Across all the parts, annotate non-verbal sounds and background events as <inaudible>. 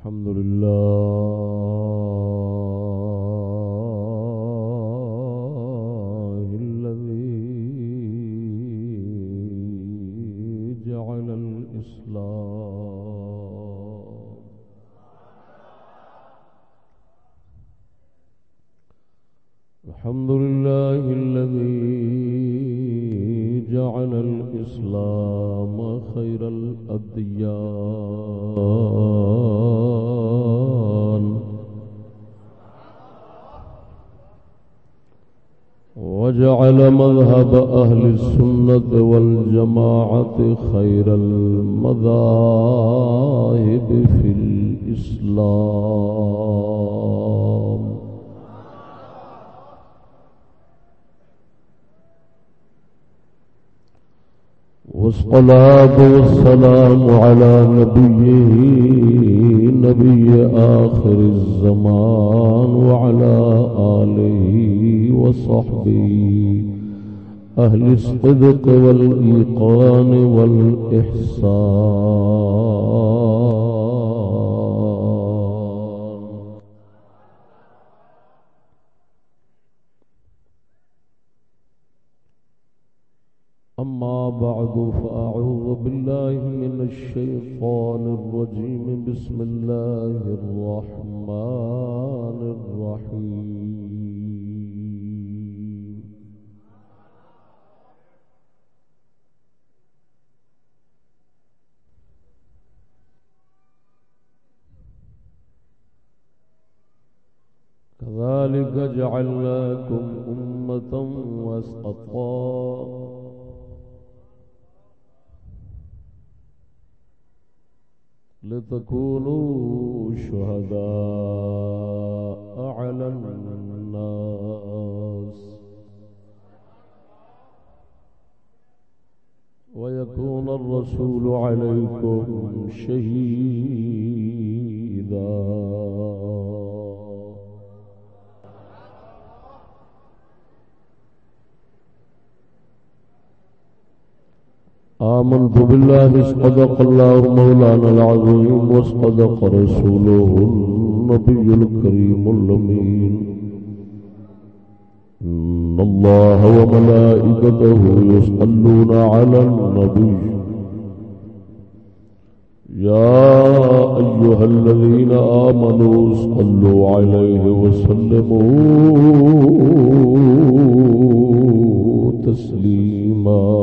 الحمد لله مذهب أهل السنة والجماعة خير المذاهب في الإسلام. والصلاة والسلام على نبيه نبي آخر الزمان وعلى آله وصحبه. أهل الصدق والإيقان والإحسان. أما بعد فأعوذ بالله من الشيطان الرجيم. بسم الله الرحمن الرحيم. كذلك جعلناكم أمة وسطا. لتكونوا شهداء على الناس. ويكون الرسول عليكم شهيدا. آمنت بالله صدق الله مولانا العظيم وصدق رسوله النبي الكريم الأمين. إن الله وملائكته يصلون على النبي. يا أيها الذين آمنوا صلوا عليه وسلموا تسليما.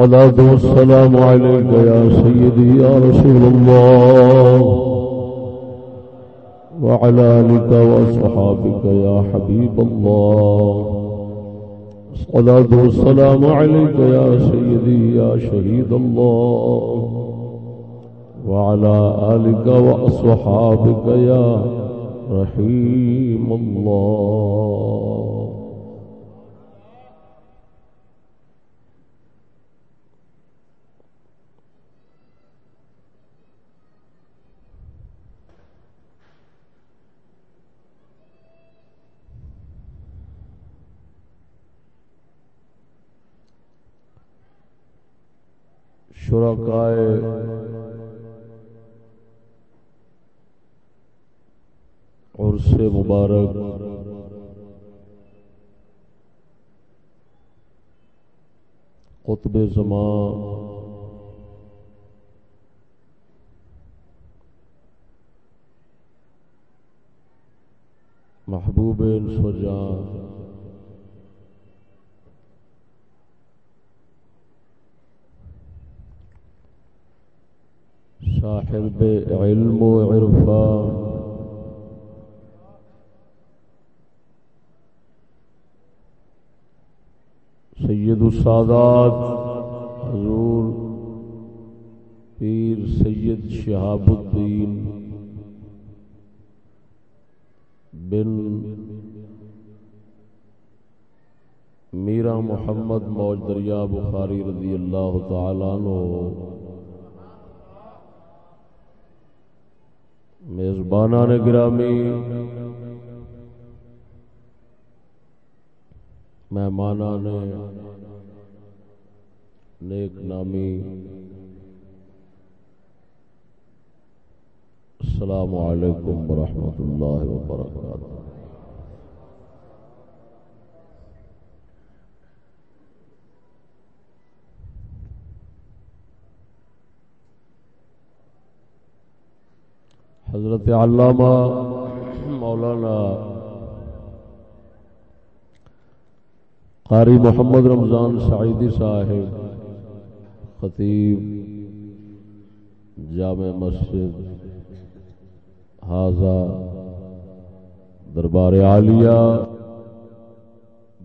الصلاة والسلام عليك يا سيدي يا رسول الله. وعلى آلك وصحابك يا حبيب الله. الصلاة والسلام عليك يا سيدي يا شهيد الله. وعلى آلك وأصحابك يا رحيم الله. شرکائے۔ اور سے مبارک۔ قطب زمان۔ محبوب سجان صاحب علم و عرفان. سید السادات، حضور پیر سید شہاب الدین بن میرا محمد موج دریا بخاری رضی اللہ تعالیٰ عنہ میزبانہ نے گرامی مہمانہ نے نیک نامی السلام علیکم ورحمۃ اللہ وبرکاتہ۔ حضرت علامہ مولانا قاری محمد رمضان سعیدی صاحب، خطیب جامع مسجد، حاضہ دربار عالیہ،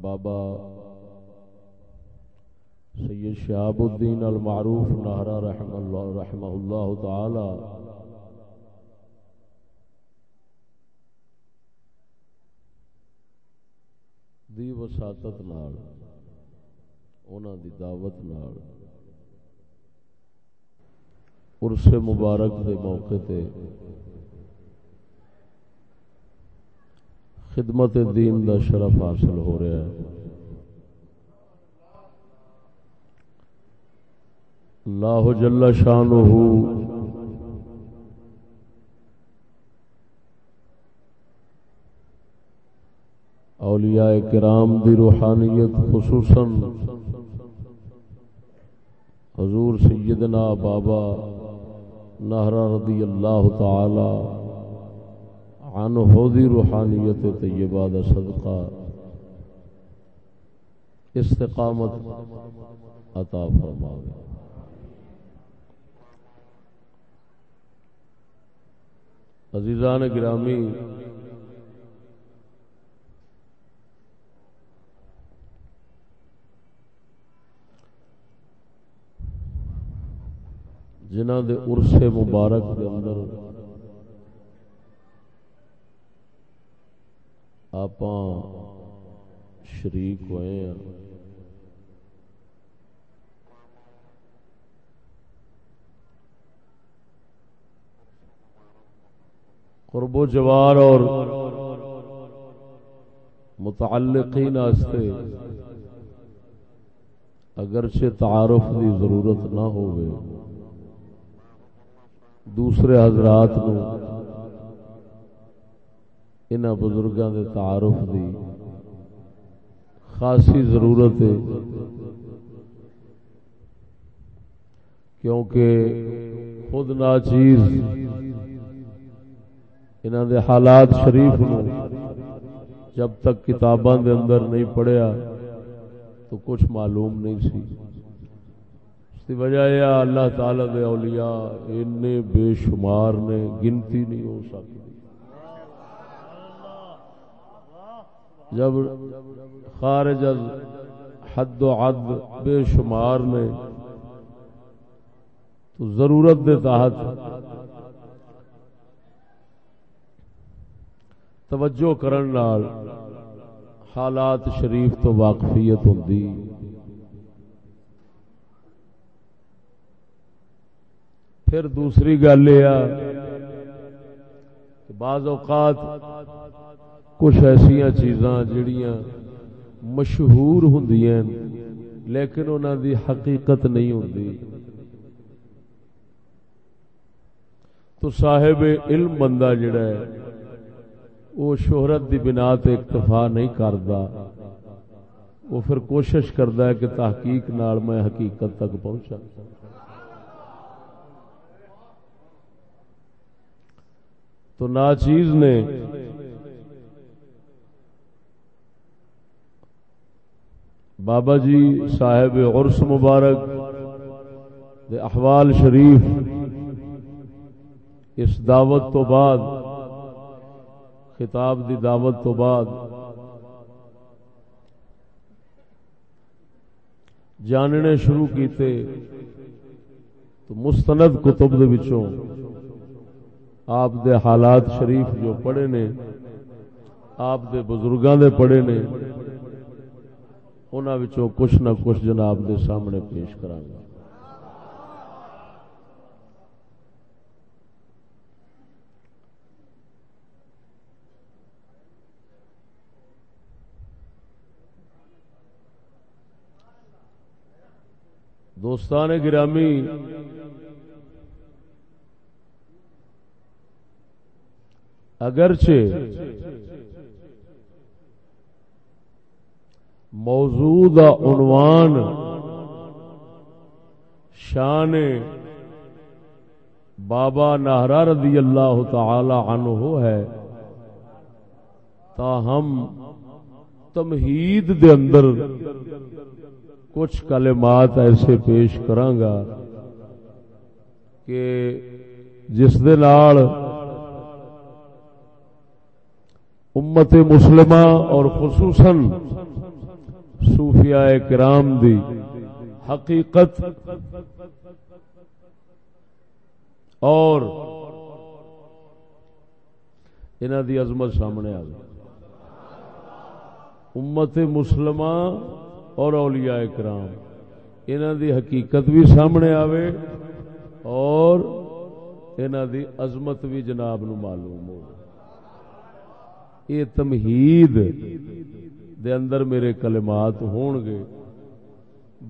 بابا سید شہاب الدین المعروف نہرا رحم اللہ، رحمہ اللہ تعالی دی وساطت نال، اونا دی دعوت نال۔ عرس مبارک دے موقع تے خدمت دین دا شرف حاصل ہو رہا ہے۔ اللہ جل شانہ اولیاء کرام دی روحانیت، خصوصا حضور سیدنا بابا نہرا رضی اللہ تعالی عنہ دی روحانیت طیبہ دا صدقہ استقامت عطا فرماوے۔ عزیزان گرامی جنہ دے عرس مبارک دے اندر آپ شریک ہوئے ہیں۔ قرب و جوار اور متعلقین آستے اگرچہ تعارف دی ضرورت نہ ہوئے دوسرے حضرات ان بزرگوں کے تعارف دی خاصی ضرورت ہے، کیونکہ خود ناچیز انہوں دے حالات شریف نو جب تک کتاباں دے اندر نہیں پڑھیا تو کچھ معلوم نہیں سی۔ اس کی وجہ یہ اللہ تعالی دے اولیاء ان بے شمار نے گنتی نہیں ہو سکتی۔ جب خارج از حد و عد بے شمار نے تو ضرورت دے تحت توجہ کرن نال حالات شریف تو واقفیت ہوندی۔ پھر دوسری گل یہ بعض اوقات کچھ ایسا چیزاں جڑیاں مشہور ہوں لیکن انہوں دی حقیقت نہیں ہوں تو صاحب علم بندہ جڑا ہے وہ شہرت دی بنا تے اکتفا نہیں کرتا وہ پھر کوشش کرتا ہے کہ تحقیق نال میں حقیقت تک پہنچا تو ناچیز نے بابا جی صاحب عرس مبارک دے احوال شریف اس دعوت تو بعد، خطاب دی دعوت تو بعد، جاننے شروع کیتے تو مستند کتب دے وچوں آپ دے حالات شریف جو پڑھے نے، آپ دے بزرگاں دے پڑھے نے، انہاں وچوں کچھ نہ کچھ جناب دے سامنے پیش کراں گا۔ دوستان گرامی اگرچہ موجود عنوان شان بابا نہرا رضی اللہ تعالی عنہ ہے، تاہم تمہید دے اندر کچھ کلمات ایسے پیش کرانگا کہ جس دے نال امت مسلمہ اور خصوصاً صوفیاء کرام دی حقیقت اور انہ دی عظمت سامنے آ گئی۔ امت مسلمہ اور اولیاء کرام انہ دی حقیقت بھی سامنے آوے اور انہ دی عظمت بھی جناب نو معلوم ہو یہ تمہید دے اندر میرے کلمات ہون گے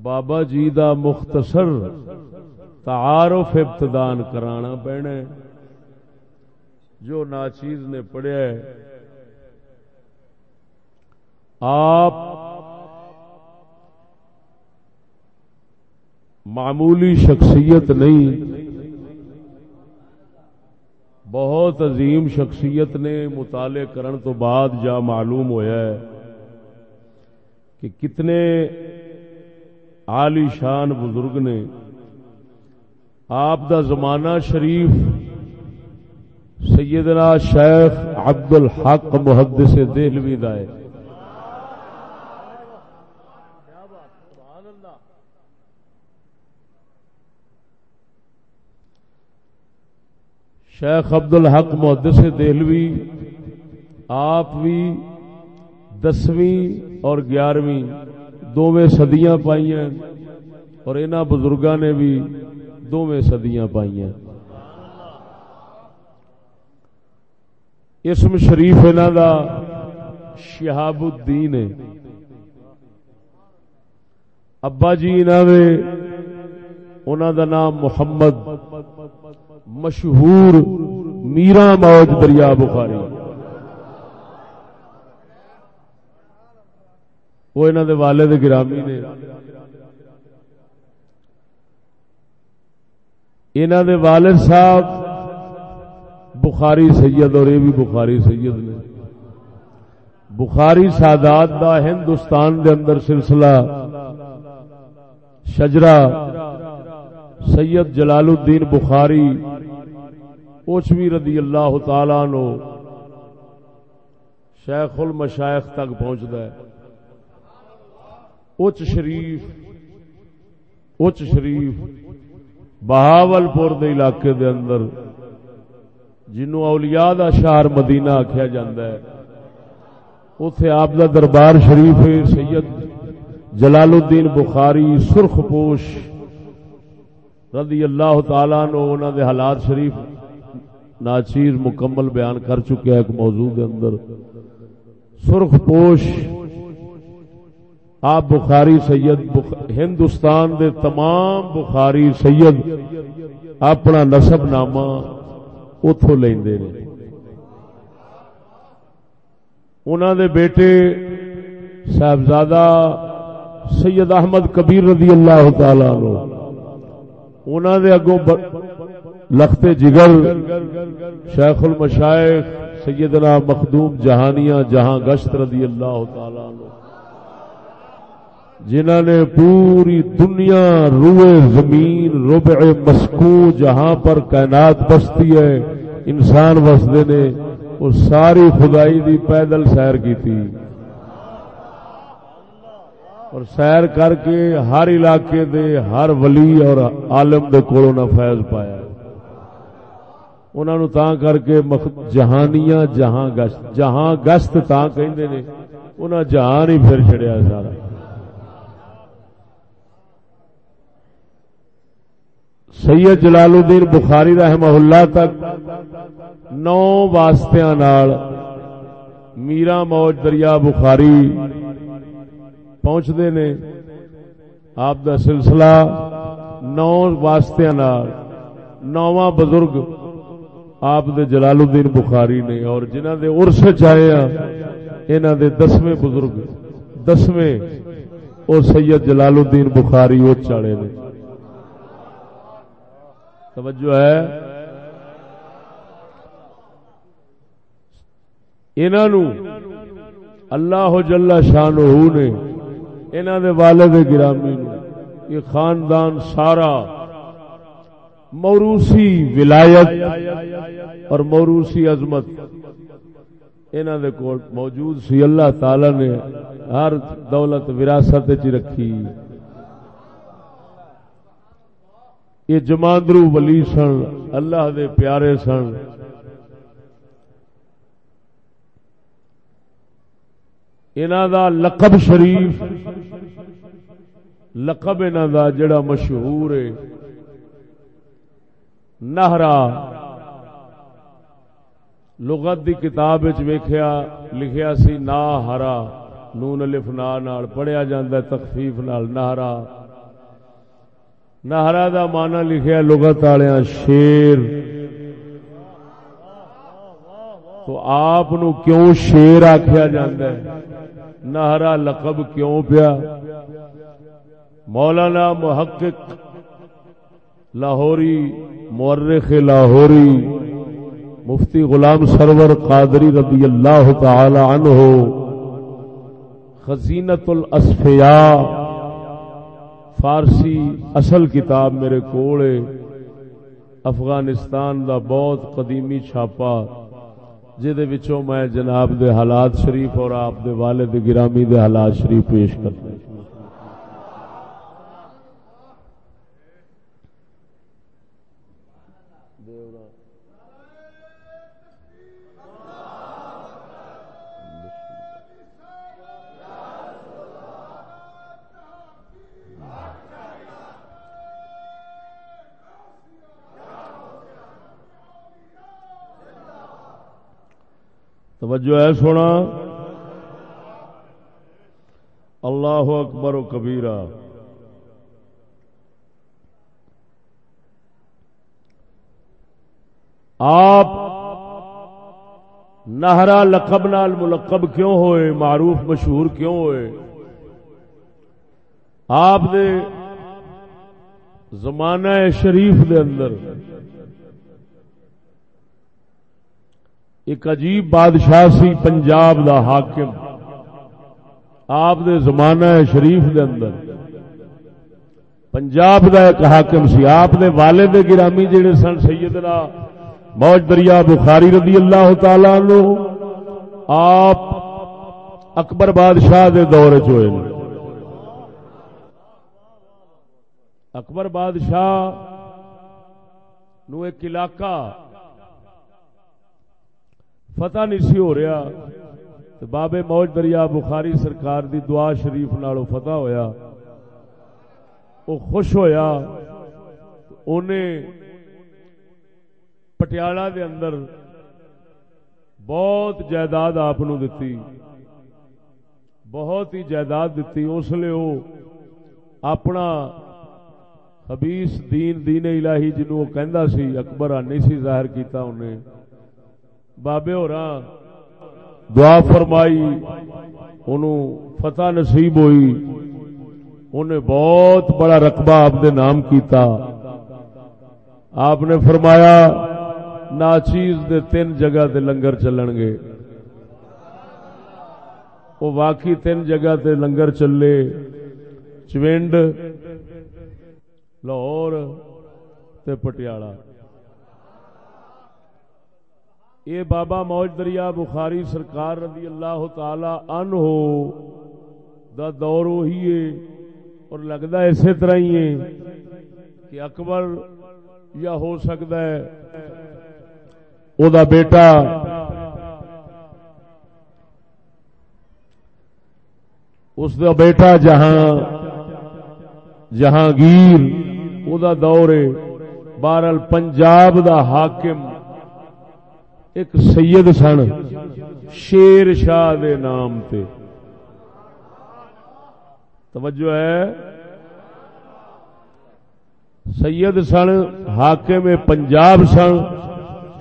بابا جی دا مختصر تعارف ابتدان کرانا پینا جو ناچیز نے پڑھیا ہے۔ آپ معمولی شخصیت نہیں۔ بہت عظیم شخصیت نے مطالعے کرن تو بعد جا معلوم ہویا ہے کہ کتنے عالی شان بزرگ نے آپ دا زمانہ شریف سیدنا شیخ عبد الحق محدث دہلوی دا ہے۔ شیخ عبد الحق محدث دہلوی، آپ بھی دسویں اور گیارہویں دونوں سدیاں پائی ہیں اور انہوں بزرگوں نے بھی دونوں سدیاں پائی ہیں۔ اسم شریف انہوں دا شہاب الدین ہے۔ ابا جی انہوں دا نام محمد مشہور میرا موج دریا بخاری۔ وہ انہوں دے والد گرامی نے۔ انہوں دے والد صاحب بخاری سید اور یہ بھی بخاری سید نے۔ بخاری سادات دا ہندوستان دے اندر سلسلہ شجرا سید جلال الدین بخاری اوچوی رضی اللہ تعالی نو شیخ المشائخ تک پہنچتا ہے۔ اچ شریف اچ شریف بہاول پور دے علاقے دے اندر جنوں اولیاء دا شہر مدینہ آخیا جاندہ ہے اتے آپ دا دربار شریف سید جلال الدین بخاری سرخ پوش رضی اللہ تعالیٰ نو انہوں دے حالات شریف ناچیر مکمل بیان کر چکے ایک موضوع دے اندر۔ سرخ پوش۔ آپ بخاری سید بخ... ہندوستان دے تمام بخاری سید اپنا نسب نامہ اتو لے انہوں دے بیٹے صاحبزادہ سید احمد کبیر رضی اللہ تعالی نو انہوں دے اگوں ب... لخت جگر، شیخ المشائخ سیدنا مخدوم جہانیاں جہاں گشت رضی اللہ تعالی نو جنہوں نے پوری دنیا روئے زمین، ربع مسکو جہاں پر کائنات بستی ہے، انسان بستے نے وہ ساری خدائی دی پیدل سیر کی تھی۔ اور سیر کر کے ہر علاقے دے ہر ولی اور عالم دے کولوں نہ فیض پایا۔ انہوں تا کر کے جہانیاں جہاں گشت جہاں گشت تا کہندے نے، انہاں جہان ہی پھر چھڑیا سارا۔ سید جلال الدین بخاری رحمہ اللہ تک نو واسطیاں نال میرا موج دریا بخاری پہنچتے نے آپ دا سلسلہ نو واسطے نواں بزرگ آپ دے جلال الدین بخاری نے اور جنہ دے ارس چاہے ہاں، انہوں دے دسویں بزرگ، دسویں اور سید جلال الدین بخاری وہ چاڑے نے۔ توجہ ہے۔ انہوں اللہ جل شان نے انہوں دے والد گرامی یہ خاندان سارا موروسی ولایت اور موروسی عظمت انہوں دے کول موجود سی۔ اللہ تعالی نے ہر دولت وراثت چ رکھی۔ یہ جماندرو ولی سن، اللہ دے پیارے سن۔ انہوں دا لقب شریف لقب انہوں دا جڑا مشہور ہے۔ نہرا۔ لغت دی کتاب ویخیا لکھیا سی، نا ہرا۔ نون الف، نا پڑھیا جاندہ تخفیف نال۔ نہرا۔ نہرا دا مانا لکھیا، لغت والیا شیر۔ تو آپ کیوں شیر آخیا جاندہ نہرا لقب کیوں پیا؟ مولانا محقق لاہوری، مورخ لاہوری، مفتی غلام سرور قادری رضی اللہ تعالی عنہ خزینت الاسفیاء، فارسی اصل کتاب میرے کوڑے، افغانستان دا بہت قدیمی چھاپا وچوں میں جناب دے حالات شریف اور آپ دے والد گرامی دے حالات شریف پیش کرتا توجہ ہے سونا؟ اللہ اکبر و کبیرہ۔ آپ نہرا لقب نال ملقب کیوں ہوئے؟ معروف مشہور کیوں ہوئے؟ آپ دے زمانہ شریف دے اندر ایک عجیب بادشاہ سی پنجاب دا حاکم۔ آپ دے زمانہ شریف دے اندر۔ پنجاب دا ایک حاکم سی۔ آپ دے والد گرامی جڑے سن سیدنا موج دریا بخاری رضی اللہ تعالی عنہ، آپ اکبر بادشاہ دے دور چوئے اکبر بادشاہ نو ایک علاقہ فتح نہیں سی ہو رہا۔ بابے موج دریا بخاری سرکار دی دعا شریف نالو فتح ہویا۔ وہ خوش ہویا۔ انہیں پٹیالہ دے اندر بہت جائیداد آپ دتی۔ بہت ہی جائیداد دیتی اس لیے وہ اپنا حبیس دین دین الہی جنوں کہندا سی، اکبر آنی سی ظاہر کیتا انہیں۔ بابے ہو دعا فرمائی انہوں فتح نصیب ہوئی انہیں بہت بڑا رقبہ آپ دے نام کیتا۔ آپ نے فرمایا، ناچیز دے تین جگہ دے لنگر چلن گے۔ وہ واقعی تین جگہ تے لنگر چلے۔ چوینڈ، لاہور تے پٹیالہ یہ بابا موج دریا بخاری سرکار رضی اللہ تعالی ان ہو دا دور وہی ہے اور لگتا اسی طرح ہی ہے کہ اکبر یا ہو سکتا ہے او دا بیٹا اس دا بیٹا جہاں جہانگیر او دا دور ہے بہرحال پنجاب دا حاکم ایک سید سن، شیر شاہ دے نام تے۔ توجہ ہے۔ سید سن، حاکم پنجاب سن،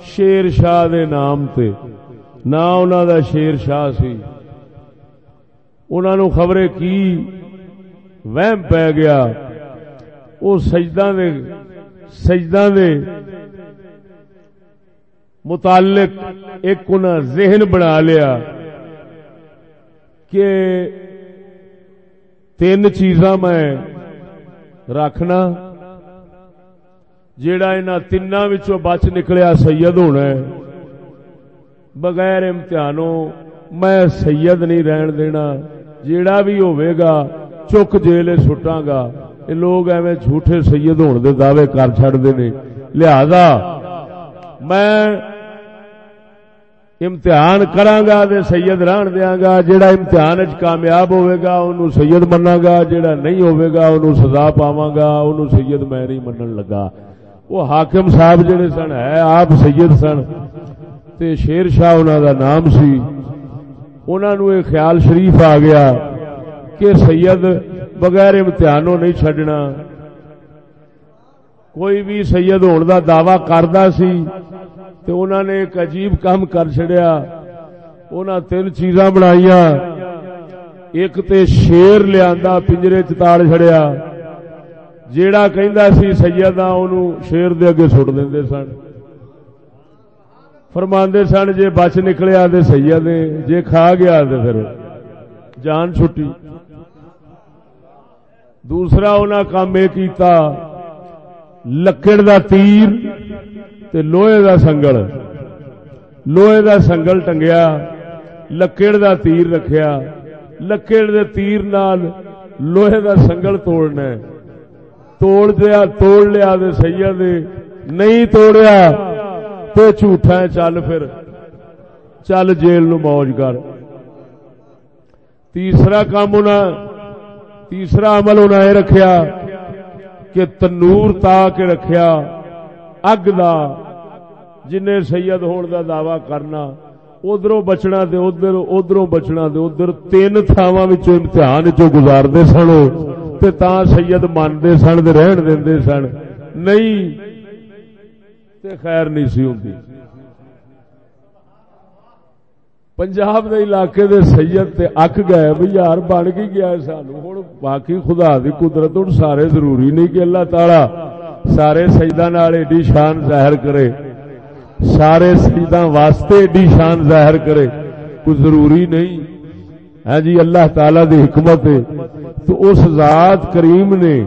شیر شاہ دے نام تے۔ نہ انہوں دا شیر شاہ سی۔ انہوں خبریں کی وہم پی گیا۔ وہ سجدہ دے سجدہ دے متعلق ایک انہیں ذہن بنا لیا کہ تین چیزاں میں رکھنا، جیڑا ان تین بچ نکلیا سید ہونا ہے، بغیر امتحانوں میں سید نہیں رہن دینا، جیڑا بھی گا چک جیل سٹاں گا۔ یہ لوگ ایویں جھوٹے سید ہونے دے دعوے کر چڑھتے ہیں لہذا میں امتحان کرانگا دے سید رہن دیا گا، جیڑا امتحان چ کامیاب ہوئے گا انہوں سید منا گا، جیڑا نہیں ہوئے گا انہوں سزا پاواں گا انہوں سید میں نہیں منن لگا۔ وہ حاکم صاحب جڑے سن، ہے آپ سید سن، تے شیر شاہ انہوں دا نام سی۔ انہوں نے خیال شریف آ گیا کہ سید بغیر امتحانوں نہیں چھڈنا۔ کوئی بھی سید ہون دا دعوی کردا سی تے انہوں نے ایک عجیب کام کر چڑیا انہاں تین چیزاں بنائیاں۔ ایک تے شیر لیا پنجرے چاڑ چڑیا جیڑا کہندا سی سیداں، اونوں شیر دے اگے سٹ دیندے سن۔ فرماندے سن، جے بچ نکلیا تے سید جے کھا گیا تے پھر جان چھٹی۔ دوسرا انہاں کام یہ کیتا، لکڑ دا تیر۔ تے لوہے دا سنگل۔ لوہے دا سنگل ٹنگیا، لکڑ دا تیر رکھیا۔ لکڑ دے تیر نال لوہے دا سنگل توڑنا توڑ دیا، توڑ لیا دے سید نہیں توڑیا تو جھوٹا ہے، چل پھر۔ چل جیل نو موج کر۔ تیسرا کام انہیں تیسرا عمل انہیں یہ رکھیا کہ تنور تا کے رکھیا۔ اگ دا جن سید ہون دا دعوی کرنا، ادھروں بچنا دے ادھر، ادھروں بچنا دے ادھر، تین تھاواں وچوں امتحان چوں گزاردے سن تے تاں سید مانتے سن تے رہن دیندے سن۔ نہیں، تے خیر نہیں سی ہوندی۔ پنجاب دے علاقے دے سید تے اک گئے بھی یار بن کے گیا سانو۔ ہن باقی خدا دی قدرت، ہن سارے ضروری نہیں کہ اللہ تعالی سارے سجدہ نال ایڈی شان ظاہر کرے۔ سارے سجدہ واسطے ایڈی شان ظاہر کرے۔ کوئی ضروری نہیں۔ ہے جی اللہ تعالی دی حکمت ہے۔ تو اس ذات کریم نے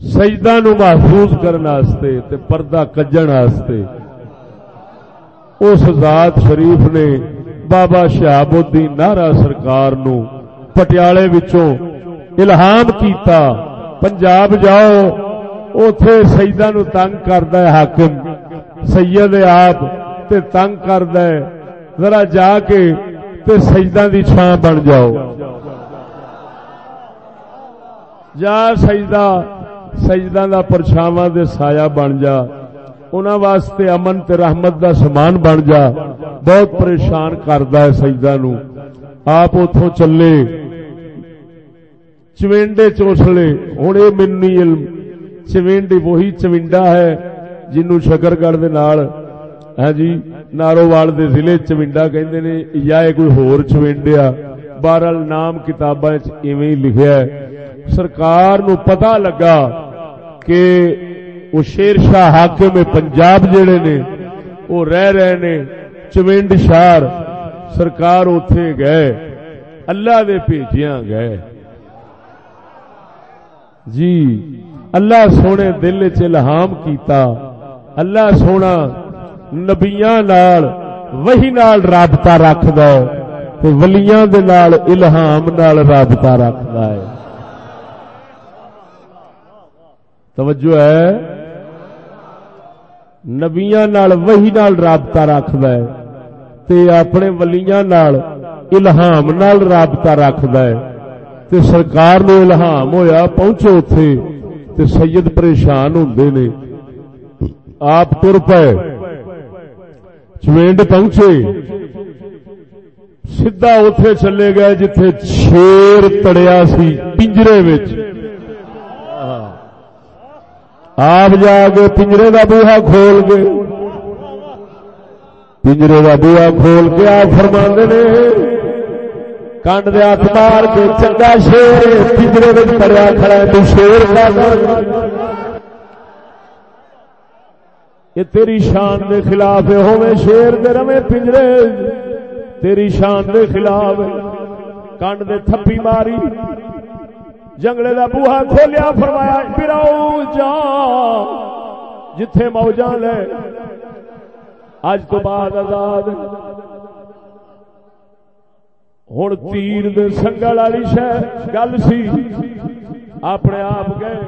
سجدہ نو محفوظ کرنے تے پردہ کجن واسطے اس ذات شریف نے بابا شہاب الدین نارا سرکار نو پٹیالے وچوں الہام کیتا۔ پنجاب جاؤ اتے سجدہ نو تنگ کرد حاکم، سید آپ تے تنگ کرد ذرا جا کے تے سجدہ دی چھان بن جاؤ۔ جا سجدہ سجدہ دا پرچھاواں دے سایہ بن جا۔ انہاں واسطے امن تے رحمت دا سامان بن جا۔ بہت پریشان کردا ہے سجدہ نو۔ آپ اتوں چلے۔ چوینڈے چوسلے ہوں یہ منی علم چوینڈی وہی چوینڈا ہے جنو شکر گڑھ ہاں جی نارووال دے ضلع چوینڈا کہندے نے یا کوئی ہور چوینڈیا بہرحال نام کتاباں ایویں لکھیا ہے سرکار نو پتہ لگا کہ وہ شیر شاہ حاکم پنجاب جڑے نے وہ رہ رہے نے چوینڈ شہر سرکار اوتھے گئے اللہ دے بھیجیاں گئے جی اللہ سونے دل چلہام کیتا، اللہ سونا نبیاں نال وہی نال رابطہ رکھ دو تو ولیاں دے نال الہام نال رابطہ رکھ ہے۔ توجہ ہے؟ نبیاں نال وہی نال رابطہ رکھ ہے تے اپنے ولیاں نال الہام نال رابطہ رکھ ہے۔ تے سرکار نو الہام ہویا، پہنچے اتے تے سید پریشان ہوں نے۔ آپ تر پے، چوینڈ پہنچے۔ سیدا اتے چلے گئے جتھے شیر تڑیا سی پنجرے آپ جا کے پنجرے کا بوہا کھول کے، پنجرے کا بوہا کھول کے آپ فرما نے کنڈ دیا مار کے چنگا شیر پنجرے میں پڑیا کھڑا ہے تو شیر کا یہ تیری شان دے خلاف ہوے شیر دے رمے پنجرے تیری شان دے خلاف کنڈ دے تھپی ماری جنگلے دا بوہا کھولیا فرمایا پراؤ جا جتھے موجا لے اج تو بعد آزاد ہوں تیر دے سنگل والی شہ گل سی اپنے آپ گئے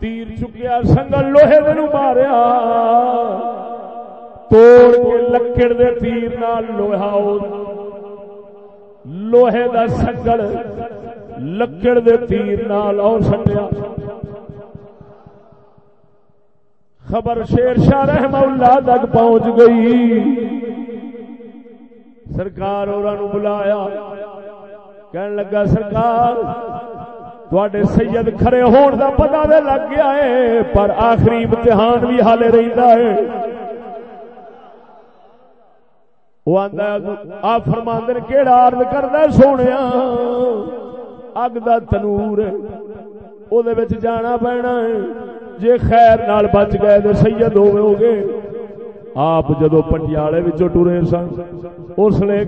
تیر چکیا سنگل لوہے دے ماریا توڑ کے لکڑ دے تیر نال لوہا لوہے دا سنگل لکڑ دے تیر نال اور سٹیا خبر شیر شاہ رحم اللہ تک پہنچ گئی سرکار اور بلایا کہنے لگا سرکار تھوڑے سید کھڑے ہون دا پتا دے لگ گیا ہے پر آخری امتحان بھی حالے رہتا ہے وہ آدھا آپ فرماندر کہڑا عرض کرتا سونے اگ دا تنور جانا پینا ہے جے خیر نال بچ گئے تو سید ہو گے آپ جدو پٹیالے ٹرے سن، اس نے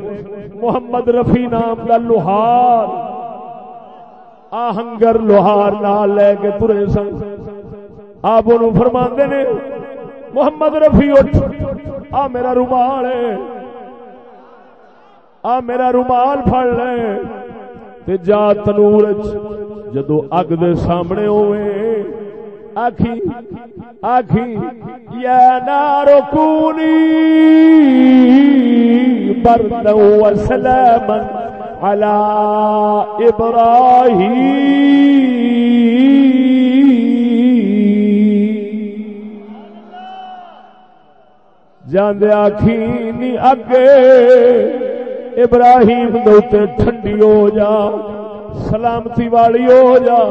محمد رفی نام کا لوہار، آہنگر لوہار نال لے کے ترے سن۔ آپ فرما نے، محمد رفی اٹھ، آ میرا رومال ہے۔ آ میرا رومال پڑ لے۔ تے جا تنور جدو اگ دے سامنے ہوئے آخی آخی، یا نارو کونی بردو وسلاما على ابراہیم. جاندے آخی نی اگے ابراہیم دوتے ٹھنڈی ہو جا، سلامتی والی ہو جا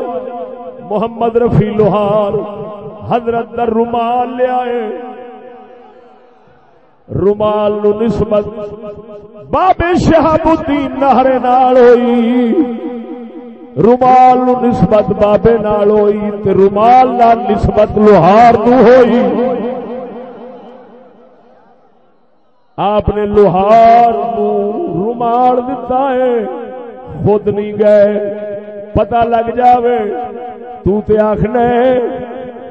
محمد رفی لوہار، حضرت در رومال لے آئے۔ رومال نو نسبت بابے شہاب الدین نہرے نال ہوئی۔ رومال نو نسبت بابے نال ہوئی تے رومال نال نسبت لوہار نو ہوئی۔ آپ نے لوہار نو رومال دتا ہے، خود نہیں گئے پتا لگ جاوے۔ تو تے آخنا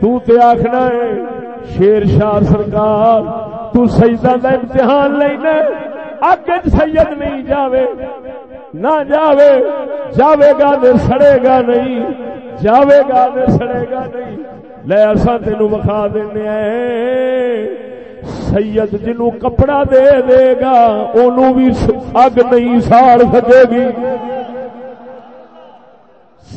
تو تے آخنا ہے، شیر شاہ سرکار، تو سجدہ دا امتحان لینا اگ سید نہیں جاوے، نہ جاوے جاوے گا دے سڑے گا نہیں، جاوے گا دے سڑے گا نہیں۔ لے ایسا تینوں بخا دینے ہیں۔ سید جنو کپڑا دے دے گا انہوں بھی اگ نہیں ساڑ سکے گی۔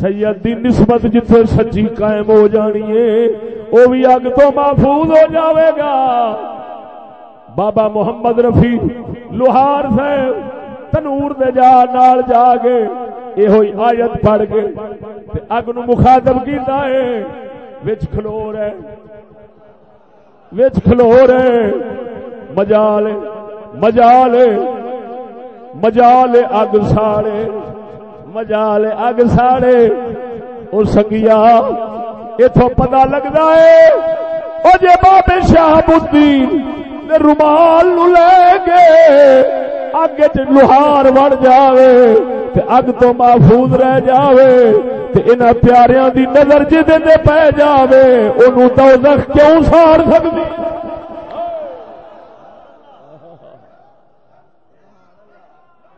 سید دی نسبت جتنے سچی قائم ہو جانی ہے وہ بھی اگ تو محفوظ ہو جاوے گا۔ بابا محمد رفی لوہار صاحب تنور دے جا نال جا کے یہ آیت پڑھ کے اگ نو مخاطب کیتا ہے۔ وچ کھلو رہے وچ کھلو رہے مجال مجال مجال اگ ساڑے۔ مجال اگ ساڑے اور سنگیا اتو پتا لگتا ہے وہ جی بابے شاہ بدی رومال لے کے اگ چ لوہار وڑ جاوے اگ تو محفوظ رہ جاوے ان پیاریاں دی نظر جی پی جائے ان کیوں ساڑ سکتی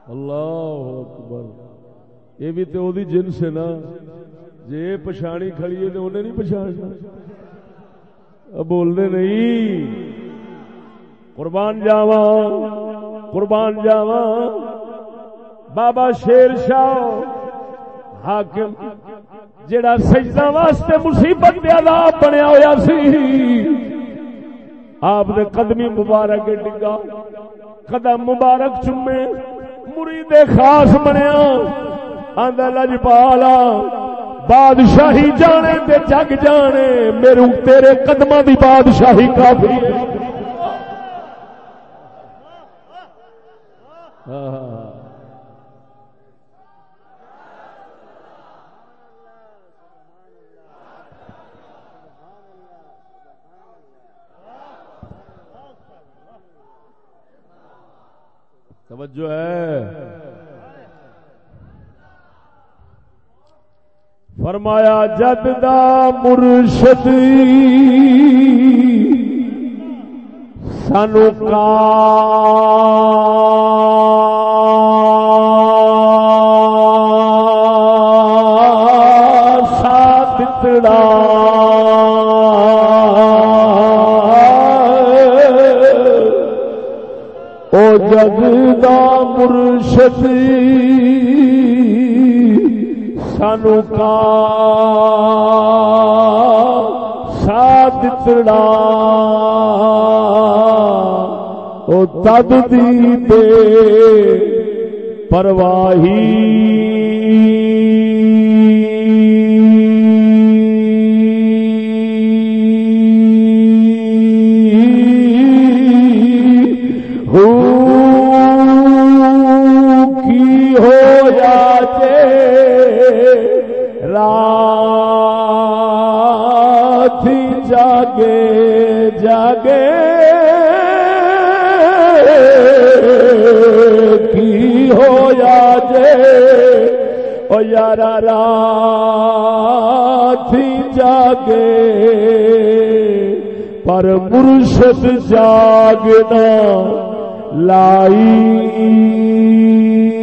اللہ یہ بھی تو جنس ہے نا جی پچھانی کھڑی ہے تو انہیں نہیں پچھاڑنا بولنے نہیں۔ قربان جاوا قربان جاوا بابا شیر شاہ حاکم جڑا سجدہ واسطے مصیبت دے عذاب بنیا ہوا سی۔ آپ نے قدمی مبارک ڈگا قدم مبارک چومے، مرید خاص بنیا۔ آندا لجپالا بادشاہی جانے تے جگ جانے، میرے تیرے قدموں دی بادشاہی کافی توجہ ہے۔ فرمایا جد دا مرشد سانو کا مرشد سانو کا ساتھ تڑا او تد دی دے پرواہی ساتھی جاگے جاگے۔ کی ہویا جے او یارا راتھی جاگے۔ پر مرشد جاگنا لائی۔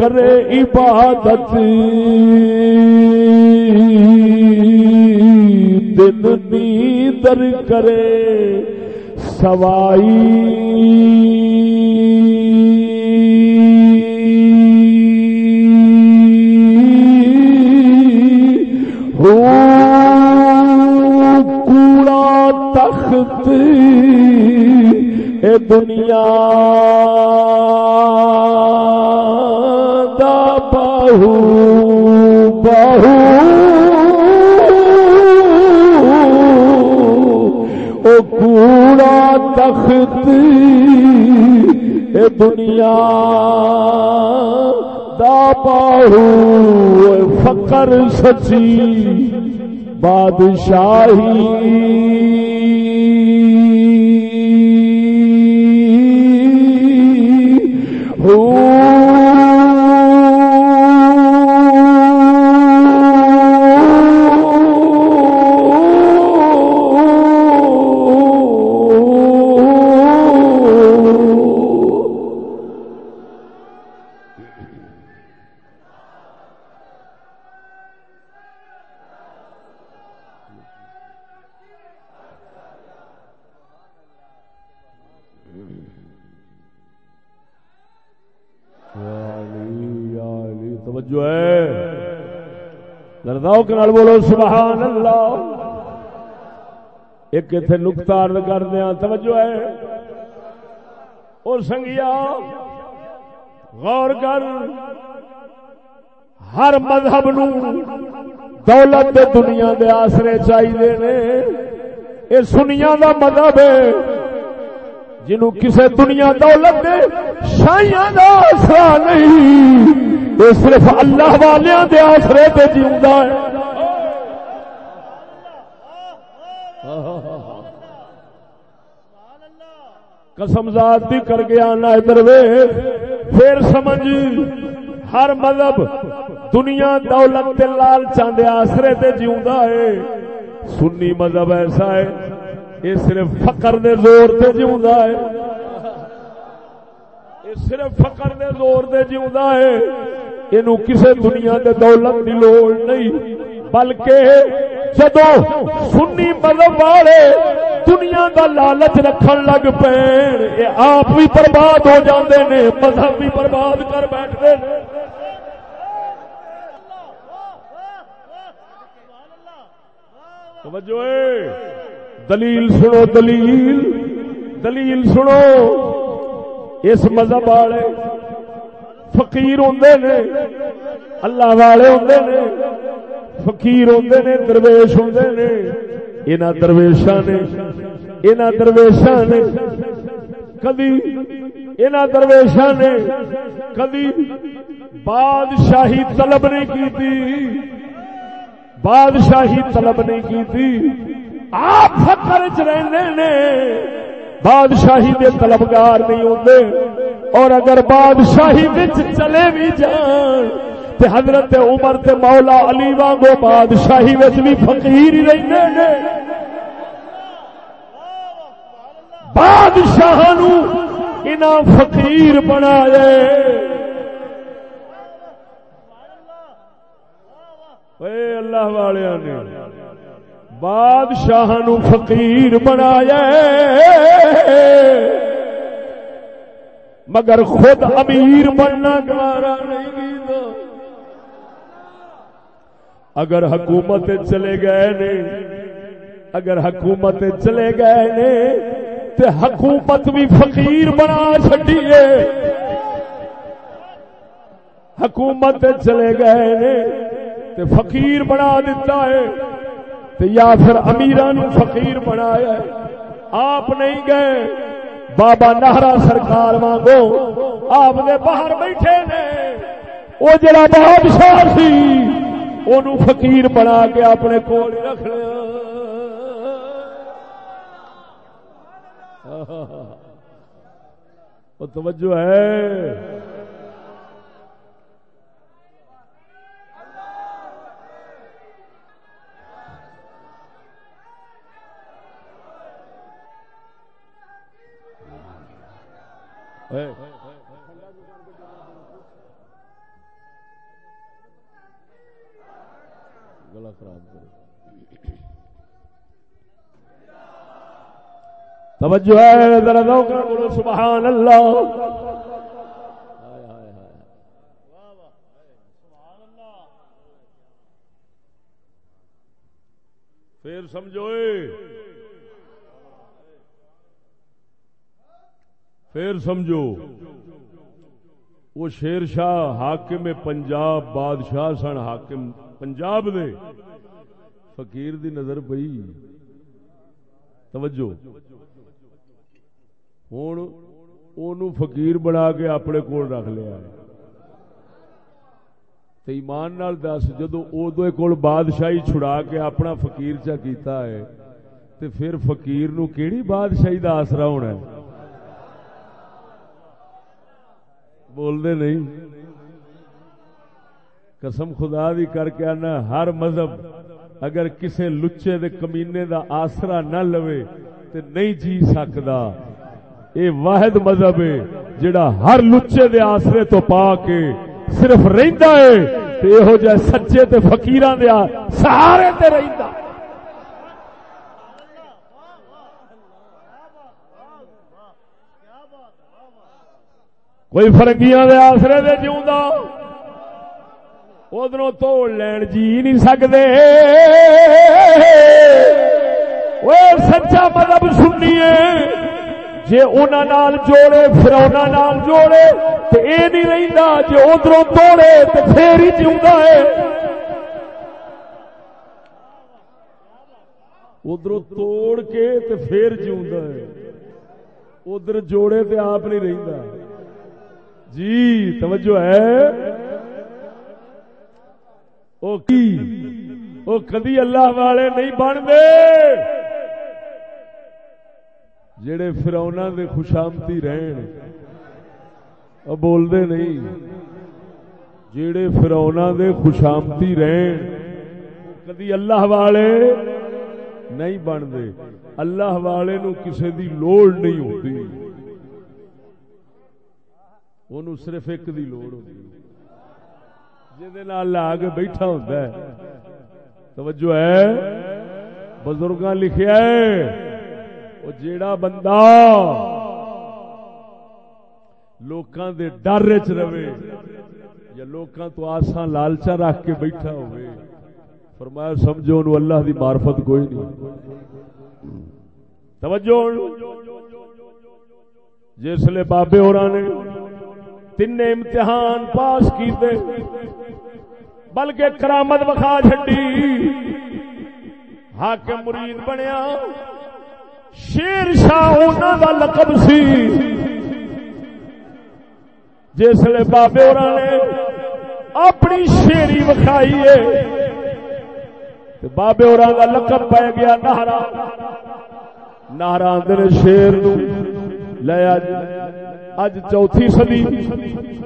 کرے عبادت۔ دن نیدر کرے سوائی۔ اے دنیا تخت اے دنیا دا پاہو فقر سچی بادشاہی۔ شوق نال بولو سبحان اللہ ایک اتنے نکتا کر دیا توجہ ہے۔ اور سنگیا، غور کر۔ ہر مذہب نو دولت دے دنیا دے آسرے چاہیے نے۔ یہ سنیا دا مذہب ہے، جنوں کسے دنیا دولت دے شاہیاں دا آسرا نہیں۔ یہ صرف اللہ والیاں دے آسرے تے جیوندا ہے۔ قسم ذات بھی کر گیا نہ ادھر پھر سمجھ جی، ہر مذہب دنیا دولت لال چاندے آسرے تے جیوندا ہے۔ سنی مذہب ایسا ہے، یہ صرف فقر دے زور تے جیوندا ہے۔ یہ صرف فقر دے زور دے جیوندا ہے۔ اینو کسے دنیا دے دولت دی لوڑ نہیں، بلکہ جدو سنی مذہب والے دنیا دا لالچ رکھن لگ پین یہ آپ بھی برباد ہو جاندے نے، مذہب بھی برباد کر بیٹھتے ہیں۔ دلیل سنو، دلیل دلیل سنو۔ اس مذہب والے فقیر ہوں نے، اللہ والے ہوں نے، فقیر ہوں نے، درویش ہوں نے یہاں درویشا نے یہاں درویشا نے، کدی یہاں درویشا نے، کدی بادشاہی طلب نہیں کی تھی بادشاہی طلب نہیں کی تھی آپ فکر چ رہتے بادشاہی دے طلبگار نہیں ہوتے اور اگر بادشاہی وچ چلے بھی جان، تے حضرت عمر تے مولا علی وانگو بادشاہی وچ بھی فقیر ہی رہندے۔ نے بادشاہ نو انہاں فقیر بنایا۔ اے اللہ والے نے۔ بادشاہ نو فقیر بنایا مگر خود امیر بننا گوارا نہیں اگر حکومت چلے گئے نے، اگر حکومت چلے گئے نے، تے حکومت بھی فقیر بنا چڈیے حکومت چلے گئے نے، تے فقیر بنا دیتا ہے۔ یا پھر امیران فقیر بنایا آپ نہیں گئے۔ بابا نہرا سرکار وانگو آپ نے باہر بیٹھے نے۔ وہ جڑا بادشاہ سی اونوں فقیر بنا کے اپنے کول رکھ لیا۔ <laughs> <laughs> توجہ ہے۔ گلا خراب کر توجہ ہے ذرا ذوق بولو سبحان اللہ۔ پھر سمجھوئے پھر سمجھو، وہ شیر شاہ حاکم پنجاب بادشاہ سن، حاکم پنجاب دے۔ فقیر دی نظر پئی۔ توجہ۔ ہوں فقیر بنا کے اپنے کول رکھ لیا ایمان نال دس، جدو ادو کول بادشاہی چھڑا کے اپنا فقیر چا کیتا ہے، تے پھر فقیر نو کیڑی بادشاہی دا آسرا ہونا ہے؟ بولتے نہیں۔ قسم خدا دی کر کے آنا، ہر مذہب اگر کسے لچے دے کمینے دا آسرا نہ لوے تے نہیں جی سکتا اے واحد مذہب ہے جڑا ہر لچے دے آسرے تو پا کے صرف رہندا ہے تے یہو جہ سچے تے فقیراں دے سہارے تے رہندا۔ کوئی فرنگیاں دے آسرے دے جیوندا ادھر توڑ لین جی نہیں سکتے وہ سچا مطلب سنیے جی انہوں جوڑے، پھر نال جوڑے تو اے نہیں رہتا جی ادھر توڑے تو پھر ہی جیوا ہے۔ ادھر توڑ کے تو پھر جیوا ہے۔ ادھر جوڑے تو آپ نہیں رہتا جی توجہ ہے۔ او کی؟ او کدی اللہ والے نہیں بنتے۔ جڑے فرونا دے خوشامتی رہن بولتے نہیں۔ جڑے فرونا دے خوشامتی رہن کدی اللہ والے نہیں بنتے۔ اللہ والے نو کسے دی لوڑ نہیں ہوتی۔ انہوں صرف ایک دی لوڑ ہوتی جہد لا کے بیٹھا ہوتا ہے توجہ ہے بزرگ لکھیا ہے وہ جیڑا بندہ لوکاں دے ڈر چ رہے یا لوکاں تو آساں لالچا رکھ کے بیٹھا ہوئے فرمایا سمجھو انہوں اللہ دی معرفت کوئی نہیں توجہ جسے بابے اور تین امتحان پاس کیتے، بلکہ کرامت وکھا چڈی حاکم مرید بنیا، شیر شاہ انہوں کا لقب سی۔ جسے بابے اور نے اپنی شیری وکھائی ہے۔ بابے اور کا لقب پی گیا نہرا۔ نہرا آدھے شیر لے اج چوتھی سدی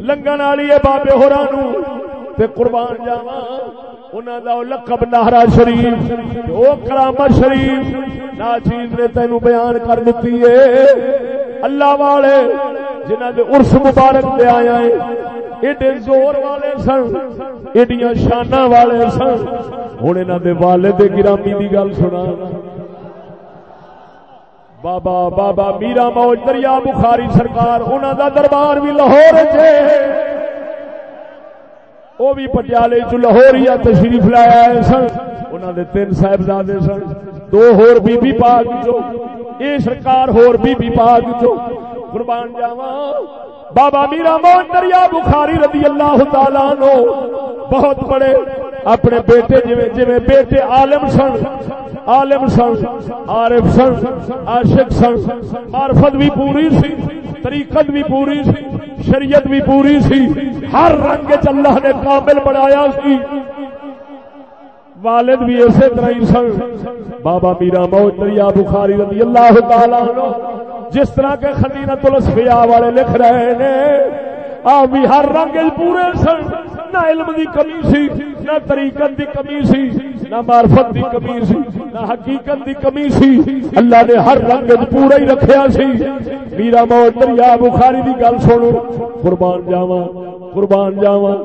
لنگن والی ہے بابے ہورا تے قربان جاوا انہوں دا لقب نہرا شریف وہ کرامت شریف نا چیز نے تینوں بیان کر دیتی ہے اللہ والے جنہ دے عرس مبارک دے آیا ہے ایڈے زور والے سن ایڈیاں شانہ والے سن ہوں انہوں دے والد گرامی دی گل سنا بابا بابا میرا موج، دریا، بخاری سرکار انہوں دا دربار بھی لاہور وہ بھی پٹیالے چ لاہور یا تشریف لایا ہے سن۔ انہوں دے تین صاحبزادے سن۔ دو ہور بی بی پاک جو، اے سرکار ہور بی بی پاک جو۔ قربان جاوا بابا میرا موج دریا بخاری رضی اللہ تعالی نو بہت بڑے اپنے بیٹے جویں جویں بیٹے عالم سن عالم سن، عارف سن، عاشق سن۔ معرفت بھی پوری سی، طریقت بھی پوری سی، شریعت بھی پوری سی۔ ہر رنگ اللہ نے کامل بنایا سی۔ والد بھی اسی طرح ہی سن۔ بابا میرا موت دریا بخاری رضی اللہ تعالی عنہ جس طرح کے خدینت الاسفیاء والے لکھ رہے ہیں آ بھی ہر رنگ پورے سن۔ نہ علم دی کمی سی، نہ طریقت دی کمی سی، نہ معرفت دی کمی سی، نہ حقیقت دی کمی سی۔ اللہ نے ہر رنگ پورا ہی رکھیا سی۔ میرا موت دریا بخاری دی گل سنو۔ قربان جاواں قربان جاواں۔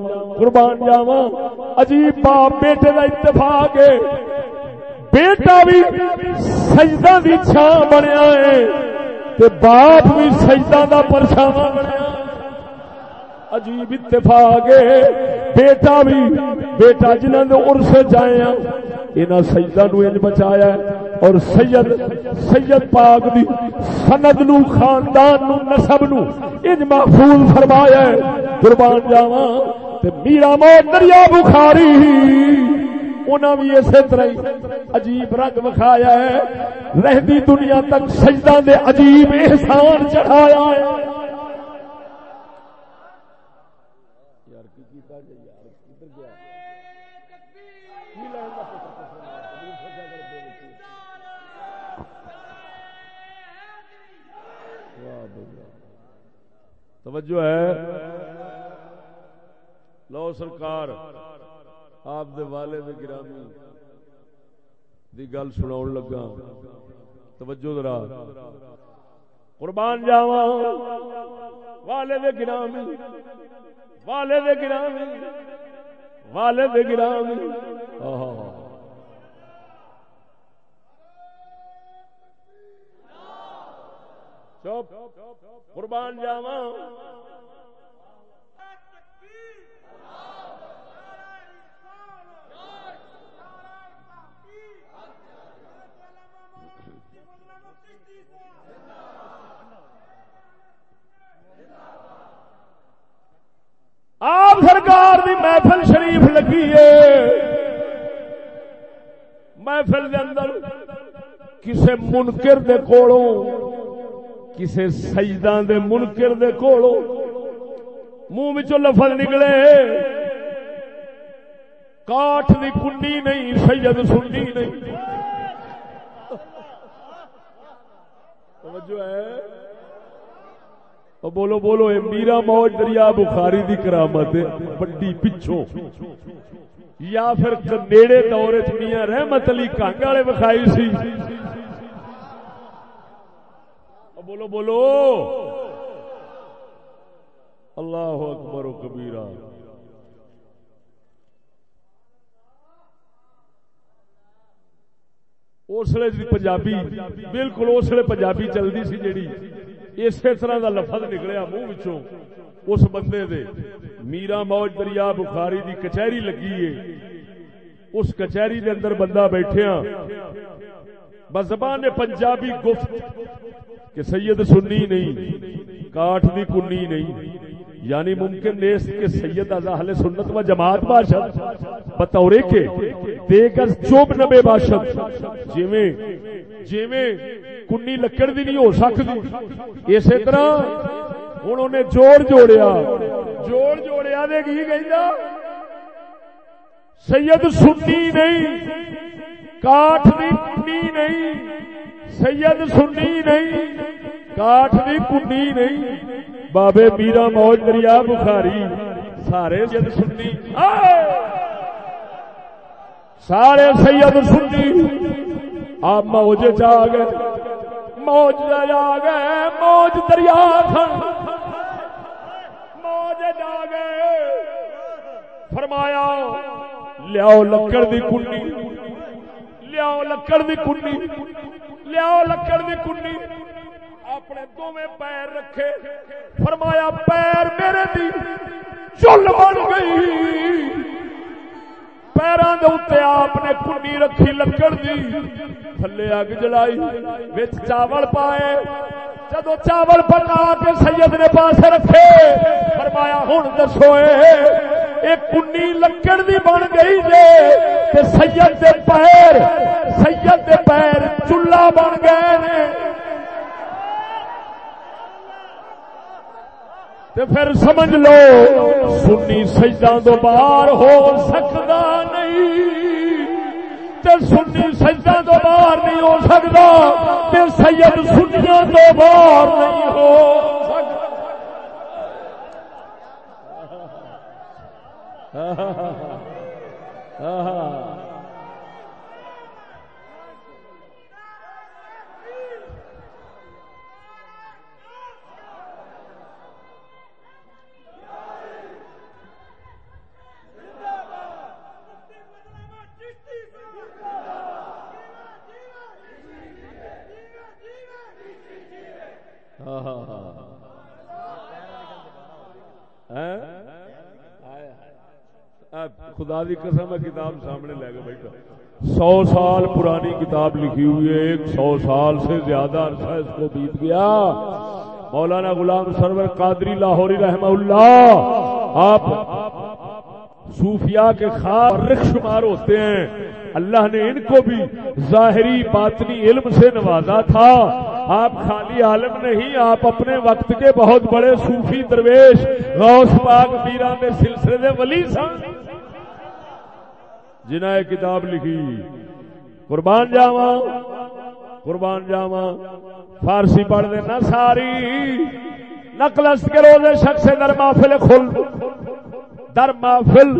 قربان جاواں۔ عجیب باپ بیٹے دا اتفاق ہے۔ بیٹا بھی سجدہ دی چھان بنیا ہے۔ تے باپ بھی سجدہ دا پرچھاواں بنیا عجیب اتفاق ہے۔ بیٹا بھی، بیٹا جنہوں نے ارس جائے ہاں، انہاں سجدہ نو انج بچایا ہے اور سید سید پاک دی سند نو، خاندان نو، نسب نو انج محفوظ فرمایا ہے۔ قربان جاواں، تے میرا موت دریا بخاری انہاں بھی اسی طرح عجیب رنگ وکھایا ہے۔ رہدی دنیا تک سجدہ دے عجیب احسان چڑھایا ہے۔ توجہ ہے۔ لو سرکار، آپ دے والے دے گرامی دی گل سنا لگا۔ توجہ ذرا۔ قربان جاوا والے دے گرامی والے دے گرامی والے دے گرامی۔ چپ۔ قربان جاوا آپ سرکار دی محفل شریف لگی ہے۔ محفل دے اندر کسے منکر دے کوڑوں کسی سجدہ دے منکر دے کولو منہ لفظ نکلے۔ کاٹ دی کنڈی نہیں، سید سنی نہیں۔ توجہ ہے۔ بولو بولو، اے میرا موج دریا بخاری دی کرامت بڑی پچھوں۔ یا پھر نیڑے دور چیاں رحمت علی کانگ والے بخائی سی۔ بولو بولو۔ اللہ اکبر و کبیرہ۔ اسلے پنجابی، بالکل اسلے پنجابی چلتی سی جیڑی۔ اسی طرح دا لفظ نکلیا منہ اس بندے دے۔ میرا موج دریا بخاری دی کچہری لگی ہے۔ اس کچہری دے اندر بندہ بیٹھیا۔ بزبان پنجابی گفت۔ کہ سید سنی نہیں کاٹ دی کنی نہیں۔ یعنی ممکن نیس کہ سید از اہل سنت و جماعت باشد۔ بطورے کے دیکھ از چوب نبے باشد۔ جیویں جیویں کنی لکڑ دی نہیں ہو سکتی۔ اسی طرح انہوں نے جوڑ جوڑیا۔ جوڑ جوڑیا دے کی کہندا؟ سید سنی نہیں کاٹ دی کنی نہیں۔ سید سنی نہیں کاٹ دی کنی نہیں۔ بابے میرا موج دریا بخاری، سارے سید سنی۔ سارے سید سنی۔ آپ موج جا گئے موج جا گئے موج دریا سن موج جا گئے فرمایا، لیاؤ لکڑ دی کنی۔ لیاؤ لکڑ دی کنی۔ لیاؤ لکڑ دی کنی۔ اپنے دونوں پیر رکھے۔ فرمایا، پیر میرے دی چل بن گئی۔ پیروں کے اتنے آپ نے کنی رکھی لکڑ دی۔ تھلے اگ جلائی بچ چاول پائے۔ جب چاول پکا کے سید نے پاس رکھے، فرمایا ہوں دسو ایک کنی لکڑ دی بن گئی جے تے سید دے پیر، سید دے پیر چولہا بن گئے نے۔ تے پھر سمجھ لو، سنی سجدہ دو باہر ہو سکتا نہیں۔ تے سنی سجدہ دو باہر نہیں ہو سکتا، تے سید سنیا دو باہر نہیں ہو۔ سکتا خدا دی قسم میں کتاب سامنے لے کے بیٹھا۔ سو سال پرانی کتاب لکھی ہوئی ہے، ایک سو سال سے زیادہ عرصہ اس کو بیت گیا۔ مولانا غلام سرور قادری لاہوری رحمہ اللہ، آپ صوفیاء کے خاص رخ شمار ہوتے ہیں۔ اللہ نے ان کو بھی ظاہری باطنی علم سے نوازا تھا۔ آپ خالی عالم نہیں، آپ اپنے وقت کے بہت بڑے صوفی درویش، غوث پاک میرا میں سلسلے ولی سن۔ جنہ کتاب لکھی، قربان جاوا قربان جاوا فارسی پڑھ دینا ساری نقلست کے روزے شخص در محفل خل، در محفل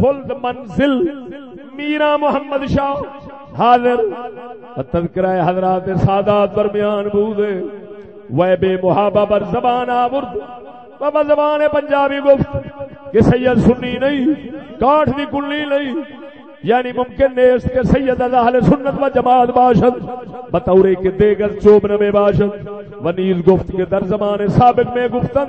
خلد منزل، میرا محمد شاہ حاضر تذکرہ حضرات سادات درمیان بودے وہ بے محابہ بر زبان آورد بابا زبان پنجابی گفت کہ سید سنی نہیں کاٹ دی کلی نہیں۔ یعنی ممکن نے اس کے سید اہل سنت و جماعت باشد۔ بطورے کے دیگر چوب نمے باشد۔ ونیز گفت کے در زمان سابق میں گفتن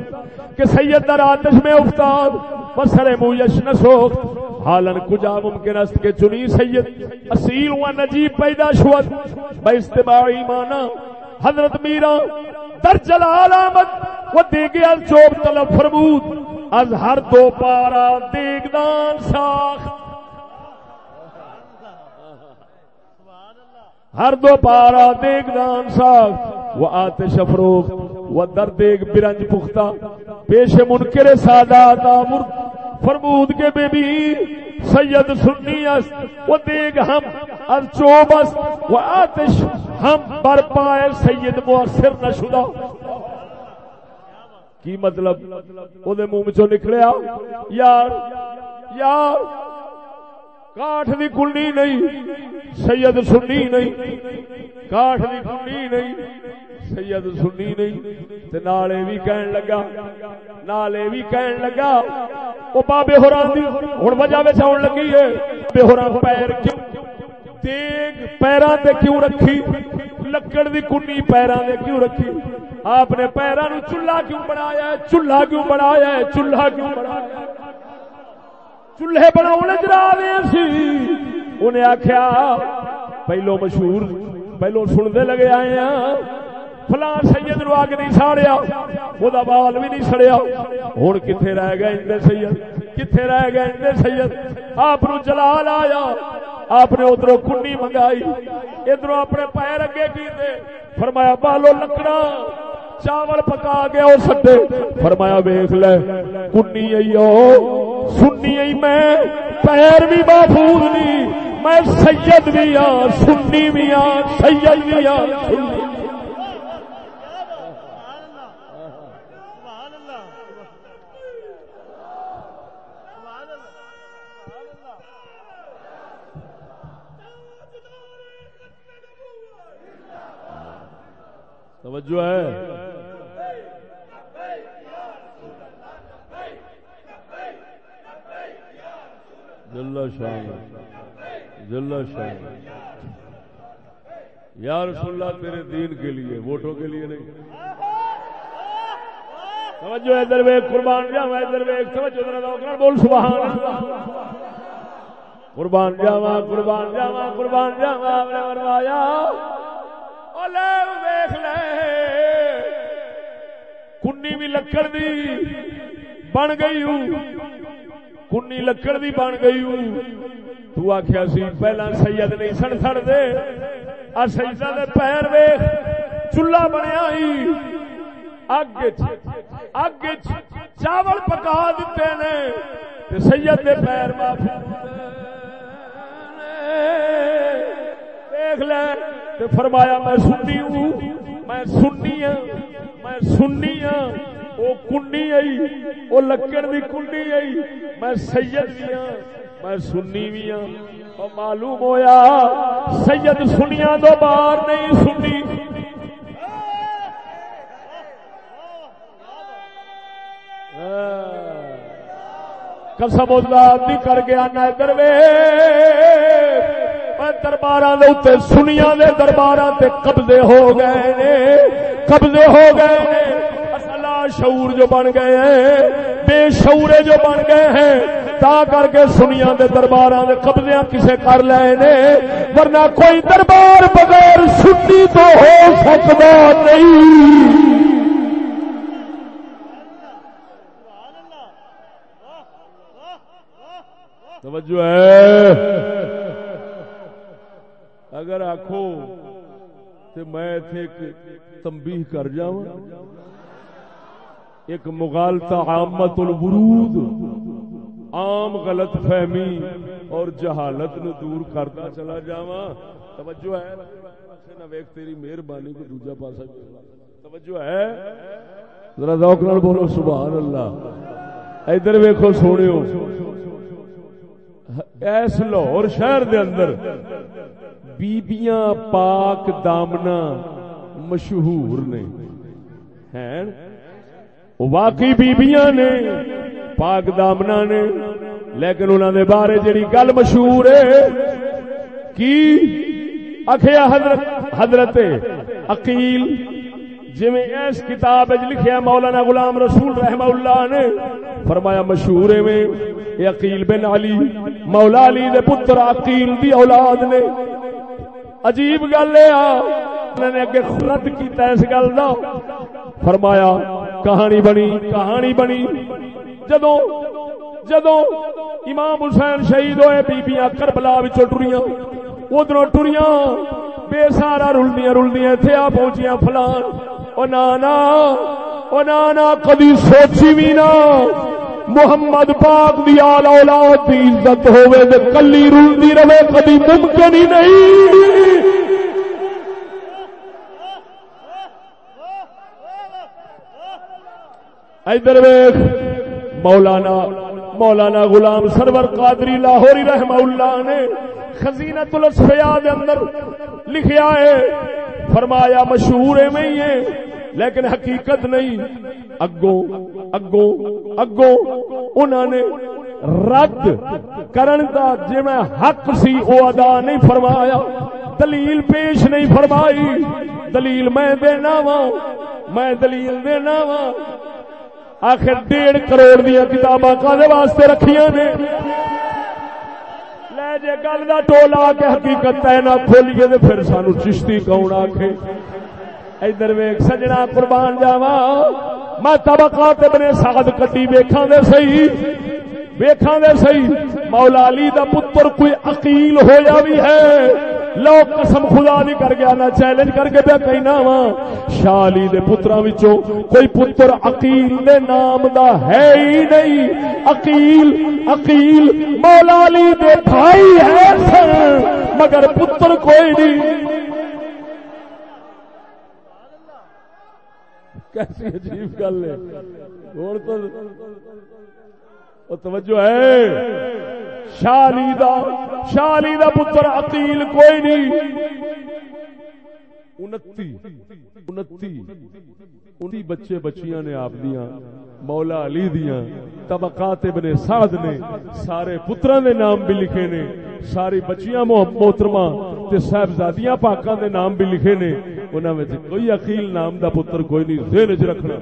کہ سید در آتش میں افتاد۔ بسر مویش نسوخت حالن کجا ممکن است کہ چنی سید اصیل و نجیب پیدا شود۔ با استباع ایمانا حضرت میرا در جلال آمد و دیگی از چوب طلب فرمود۔ از ہر دو پارا دیگدان ساخت۔ ہر دو پارا دیگدان ساخت۔ و آتش افروخت و در دیگ برنج پختہ۔ پیش منکر سادات آمرد فرمود کے بے بی سید سنی است۔ و دیگ ہم از چوب است۔ و آتش ہم بر پائے سید مؤثر نہ شدہ کی مطلب؟ وہ منہ چو نکلیا؟ یار یار کاٹ دی کنڈی نہیں، سید سنی نہیں کاٹ دی کنڈی نہیں، سید سنی نہیں۔ تے نالے بھی کہن لگا نالے بھی کہن لگا، او بابے ہوران دی ہن وجہ وچ آن لگی ہے بے ہوران پیر کیوں؟ دیگ پیراں تے کیوں رکھی؟ لکڑ دی کنی پیراں تے کیوں رکھی؟ آپ نے پیراں نو چولہا کیوں بنایا ہے؟ چولہا کیوں بنایا ہے؟ چولہا کیوں بنایا ہے؟ چولہے بنا چلا سی انہیں آخیا پہلو مشہور، پہلو سنتے لگے آئے ہیں۔ فلاں سید نو اگ نہیں ساڑیا، وہ بال بھی نہیں سڑیا۔ ہوں کتنے رہ گئے اندر سید؟ کتنے رہ گئے اندر سید؟ آپ جلال آیا۔ آپ نے ادھر کنی منگائی۔ ادھر اپنے پیر اگے کیتے۔ فرمایا، بالو لکڑا۔ چاول پکا کے وہ سٹے۔ فرمایا، ویخ لے کنی آئی سنی آئی میں۔ پیر بھی محفوظ نہیں۔ میں سید بھی ہاں سنی بھی ہاں سید بھی ہاں توجہ ہے۔ جل شان۔ جل شان۔ یا رسول اللہ، تیرے دین کے لیے، ووٹوں کے لیے نہیں۔ توجہ ادھر ویک قربان جاوا ادھر ویک توجہ، ذرا بول، سبحان اللہ۔ قربان جاوا قربان جاوا قربان جاوا نے فرمایا ویخ لے۔ کنی بھی لکڑ دی بن گئی کنی لکڑ دی بن گئی تو آخیا سی، پہلا سید نہیں سن سڑ دے۔ سجدہ دے پیر ویخ چولہا بنیا اگ اگ چاول پکا دیتے نے۔ سید دے پیر معافی دیکھ لے تے فرمایا میں سنی ہوں، میں سننی ہوں میں سننی ہوں وہ کنڈی آئی، وہ لکڑ دی کنڈی آئی، میں سید بھی ہوں میں سننی بھی ہوں اور معلوم ہویا سید سنیا تو باہر نہیں سننی ہاں۔ قسم اللہ کر گیا نہ دروے دربار سنیا دے دربار قبضے ہو گئے نے، قبضے ہو گئے نے۔ شعور جو بن گئے ہیں، بے شعورے جو بن گئے ہیں۔ تا کر کے سنیا دے دربار دے قبضے کسے کر لے نے، ورنہ کوئی دربار بغیر سنی تو ہو سکتا نہیں۔ توجہ ہے۔ اگر آخو تو میں ایک تمبی کر جا ایک مغالتا عامت الورود، عام غلط فہمی اور جہالت نو دور کرتا چلا جا توجہ ہے۔ نہ ویک تیری مہربانی کو دوجا پاسا۔ توجہ ہے۔ ذرا ذوق نال بولو، سبحان اللہ۔ ادھر ویکھو سونیو ایس لاہور شہر دے اندر بیبیاں پاک دامنا مشہور نے ہیں واقعی بیبیاں نے پاک دامنا نے لیکن انہوں نے بارے جڑی گل مشہور ہے کی اکھیا حضرت حضرت عقیل جی اس کتاب لکھیا مولانا غلام رسول رحمہ اللہ نے فرمایا مشہور میں عقیل بن علی مولا علی دے پتر عقیل دی اولاد نے عجیب گل ہے اگے خرد کیتا اس گل کا فرمایا، کہانی بنی کہانی بنی۔ جدو جدو امام حسین شہید ہوئے، بیبیاں کربلا ٹریاں ادھر ٹریاں، بے سارا رلدیاں رلدیاں اتنے آ پہنچیاں فلان۔ او نانا او نانا، کدی سوچی بھی نہ۔ محمد پاک دی آل اولاد دی عزت ہوئے تے کلی رلدی رہے، کدی ممکن ہی نہیں۔ ادھر ویخ مولانا مولانا غلام سرور قادری لاہوری رحمہ اللہ نے خزینت الاسفیاء دے اندر لکھیا ہے، فرمایا مشہور ہے میں ہی ہے۔ لیکن حقیقت نہیں، اگوں اگوں اگوں انہوں نے رد کرن دا جی میں حق سی، او ادا نہیں فرمایا، دلیل پیش نہیں فرمائی۔ دلیل میں دینا وا میں دلیل دینا وا آخر ڈیڑھ کروڑ دیا کتاباں کا واسطے رکھیاں نے؟ لے جے گل کا ٹولا کے حقیقت نہ کھولیے تو پھر سانو چشتی کون آخ ادھر ویک سجنا قربان جاوا میں طبقات ابن سعد کٹی ویکھاں دے صحیح ویکھاں دے صحیح مولا علی دا پتر کوئی عقیل ہویا بھی ہے۔ لو قسم خدا دی کر گیا، نہ چیلنج کر کے پیا کہنا وا شالی دے پتراں وچوں کوئی پتر عقیل دے نام دا ہے ہی نہیں۔ عقیل عقیل مولا علی دے بھائی ہے سن مگر پتر کوئی نہیں۔ کیسی عجیب گل ہے۔ اور تو توجہ ہے۔ شالی دا شالی دا پتر عقیل کوئی نہیں۔ انتی بچے بچیاں نے آپ دیاں، مولا علی دیاں، طبقات ابن سعد نے، سارے پتران دے نام بھی لکھے نے، ساری بچیاں محترمہ تے صاحبزادیاں پاکاں دے نام بھی لکھے نے۔ انہاں وچ کوئی عقیل نام دا پتر کوئی نہیں، ذہن وچ رکھنا۔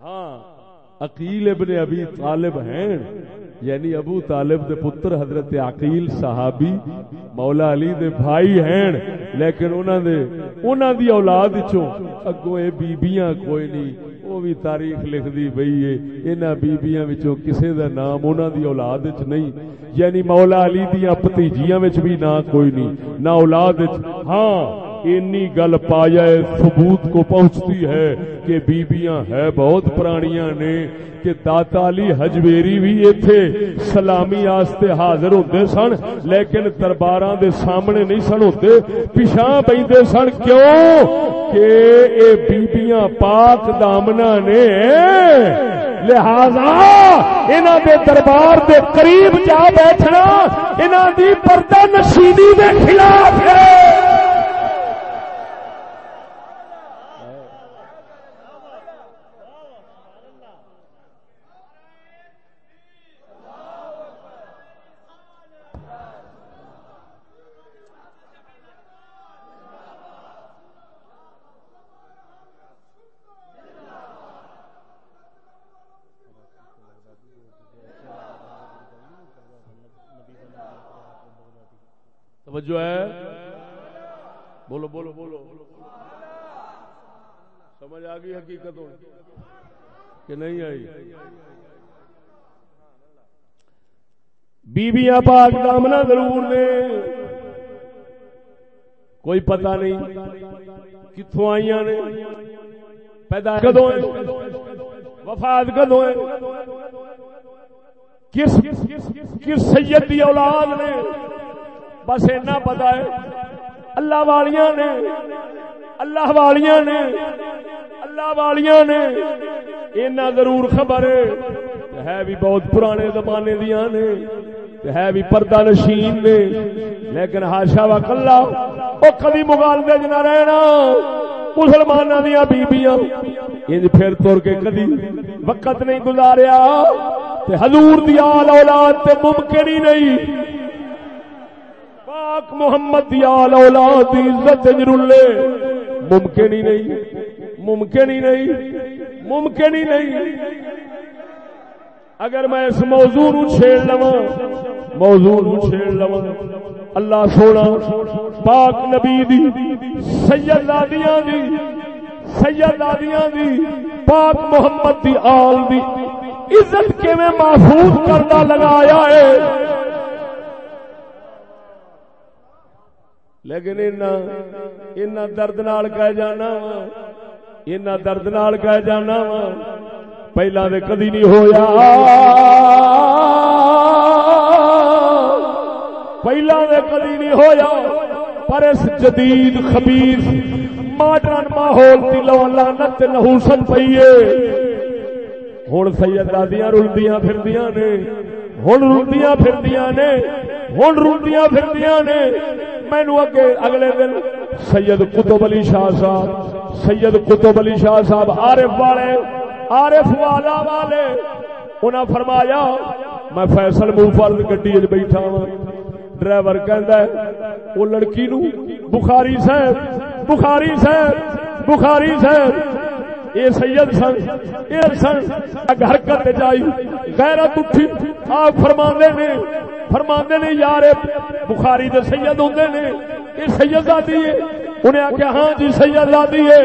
ہاں عقیل ابن ابی طالب ہیں۔ یعنی ابو طالب دے پتر حضرت عقیل صحابی، مولا علی دے بھائی ہیں۔ لیکن انہاں دے، انہاں دی اولاد وچوں اگوں اے بیبییاں کوئی نہیں۔ وہ بھی تاریخ لکھ دی بھئی ہے۔ انہاں بیبییاں وچوں کسے دا نام انہاں دی اولاد وچ نہیں۔ یعنی مولا علی دیاں بھتیجیاں وچ بھی نہ کوئی نہیں۔ نہ اولاد وچ ہاں۔ اینی گل پایا ثبوت کو پہنچتی ہے کہ بیبیاں ہے، بہت پرانیاں نے، کہ داتا علی حجویری بھی ایتھے سلامی آستے حاضر ہوندے سن، لیکن درباراں دے سامنے نہیں سن ہوندے، پیشاں بیندے سن، کیوں؟ کہ اے بیبیاں پاک دامنا نے، لہذا انہاں دے دربار دے قریب جا بیٹھنا، انہاں دی پردہ نشینی دے خلاف ہے۔ توجہ ہے؟ بولو بولو بولو۔ سمجھ آ گئی حقیقت کہ نہیں آئی؟ بیبیاں پاک دامنا ضرور نے کوئی پتہ نہیں کتوں آئی نے۔ پیدا کدو وفات کدو کس کس سید دی اولاد نے؟ بس اینا پتا ہے۔ اللہ والیاں نے، اللہ والیاں نے، اللہ والیاں نے اینا ضرور خبر ہے۔ ہے بھی بہت پرانے زمانے دیا نے۔ ہے بھی پردہ نشین نے۔ لیکن ہاشا و کلا وہ کبھی مغالبے نہ رہنا۔ مسلمانوں دیا بیبیاں۔ انج پھر تر کے کدی وقت نہیں گزاریا۔ حضور دیا اولاد تے ممکن ہی نہیں۔ پاک محمد آل اولاد عزت جرلے ممکن ہی نہیں، ممکن ہی نہیں، ممکن ہی نہیں۔ اگر میں اس موضوع نو چھیڑ لواں، موضوع نو چھیڑ لواں۔ اللہ سونا، پاک نبی دی، سید دادیاں دی، سید دادیاں دی، پاک محمد دی آل دی عزت کیویں محفوظ کرنا لگایا ہے؟ لیکن اینا درد نال کہہ جانا وا. اینا درد نال کہہ جانا وا. پہلا دے کدی نہیں ہویا. پہلا دے کدی نہیں ہویا. پر اس جدید خبیث ماڈرن ماحول کی لو لانت نحوست پئیے ہوں سید دادیاں رلدیاں پھردیاں نے ہوں رلدیاں پھردیاں نے ہوں رلدیاں پھردیاں نے۔ مینو اگے اگلے دن سید قطب علی شاہ صاحب، سید قطب علی شاہ صاحب عارف والے، عارف والا والے، انہاں فرمایا، میں فیصل موفرد گڈی وچ بیٹھا ہاں۔ ڈرائیور کہندا ہے، وہ لڑکی نو بخاری صاحب بخاری صاحب بخاری صاحب اے سید سن، اے سن حرکت جائی۔ غیرت اٹھی۔ آپ فرما نے فرما نے یار، بخاری دے سید ہوں نے۔ یہ سید آدھی ہے انہیں آخیا ہاں جی سید آدھی ہے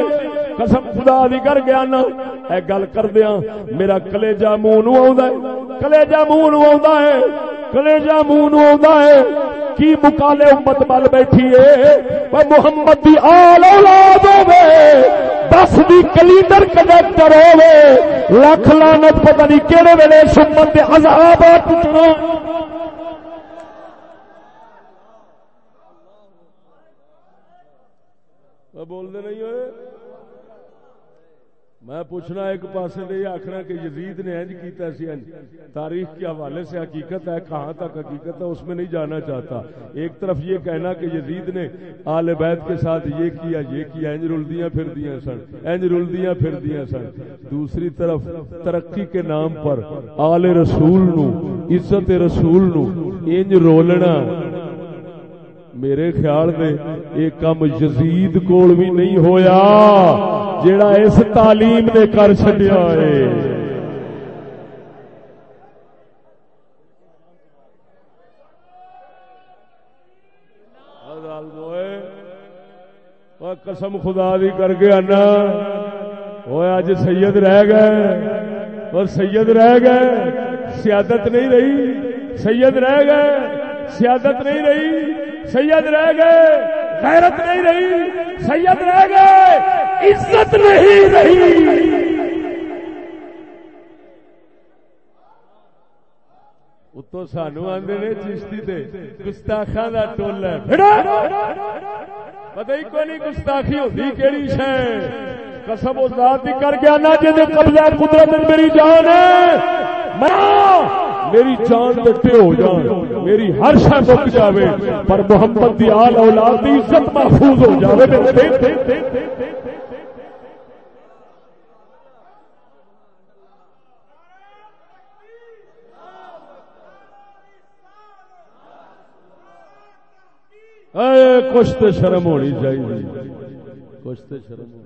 قسم خدا دی کر گیا نا۔ اے گل کر دیا میرا کلیجا منہ نو آ کلیجا منہ نو آ کلیجا منہ نو آ ہے۔ کی مکالے امت بل بیٹھی ہے محمد دی آل اولاد ہوے دس دی کلیڈر کنڈکٹر ہوے لکھ لانت پتہ نہیں کہڑے ویلے سمت دے عذاب آ بول دے نہیں ہوئے میں پوچھنا ایک پاسے نے یہ آخنا کہ یزید نے انج کیتا سی انج۔ تاریخ کے حوالے سے حقیقت ہے، کہاں تک حقیقت ہے، اس میں نہیں جانا چاہتا۔ ایک طرف یہ کہنا کہ یزید نے آل بیت کے ساتھ یہ کیا یہ کیا، انج رلدیاں پھر دیا سن، انج رلدیاں پھر دیا سن۔ دوسری طرف ترقی کے نام پر آل رسول نو، عزت رسول نو انج رولنا میرے خیال میں یہ کم یزید کول بھی نہیں ہویا جڑا اس تعلیم نے کر چڈیا ہے۔ قسم خدا دی کر کے آنا وہ اج سید رہ گئے، اور سید رہ گئے، سیادت نہیں رہی، سید رہ گئے، سیادت نہیں رہی۔ سید رہ گئے، غیرت نہیں رہی، سید رہ گئے، عزت نہیں رہی۔ اتو سانو آدھے نے چشتی دے گستاخا کا ٹول ہے پتہ ہی کوئی نہیں گستاخی ہوتی کہڑی شہ قسم اس ذات کر کے آنا جی قبضہ قدرت میری جان ہے۔ میری جان دٹے ہو جان میری ہر شہ مک جاوے پر محمد دی آل اولاد دی عزت محفوظ ہو جاوے کچھ تو شرم ہونی چاہیے کچھ تو شرم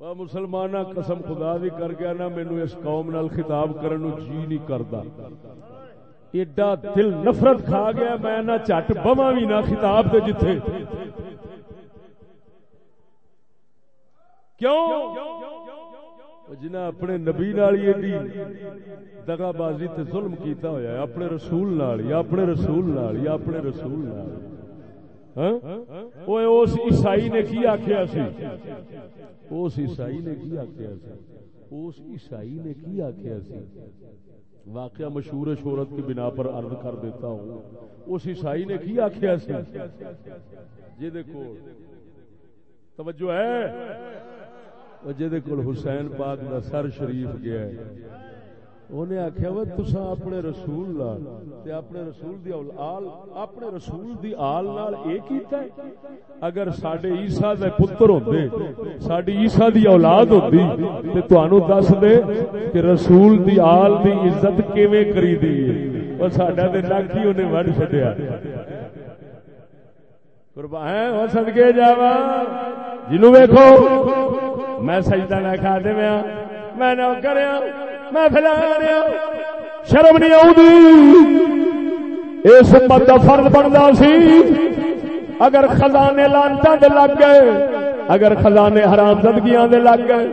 ہونی مسلمان قسم خدا دی کر گیا نا مینو اس قوم نال خطاب کرن جی نہیں کرتا ایڈا دل نفرت کھا گیا، میں نہ چٹ بوا بھی نہ خطاب دے جتھے۔ کیوں؟ جنہیں اپنے نبی نال ایڈی دگا بازی تے ظلم کیتا ہویا ہے، اپنے رسول نال یا اپنے رسول نال یا اپنے رسول نال۔ ہاں؟ اس عیسائی نے کی آخیا سی؟ اس عیسائی نے کی آخیا اس عیسائی نے کی آخیا سی؟ واقعہ مشہور شہرت کی بنا پر عرض کر دیتا ہوں۔ اس عیسائی نے کی آخیا سی؟ جی دیکھو توجہ ہے؟ جی حسین پاک کا سر شریف گیا ہے۔ انہیں آخیا وہ تسا اپنے رسول لال تے اپنے رسول دی آل اپنے رسول دی آل نال اے کیتا ہے، اگر ساڈے عیسیٰ دے پتر ہوندے، ساڈی عیسیٰ دی اولاد ہوندی، تے تانوں دس دے کہ رسول دی آل دی عزت کیویں کری دی ہے۔ او ساڈا تے نک ہی اونے وڈ چھڈیا۔ قربان ہو صدکے جاواں۔ جنوں ویکھو، میں سجدہ نہ کھا دے میں نہ کریا ہاں۔ میں فلا شرم نہیں آؤں اس امت کا فرد بنتا سی۔ اگر خزانے لانتا لگ گئے اگر خزانے حرام زدگیاں دے لگ گئے،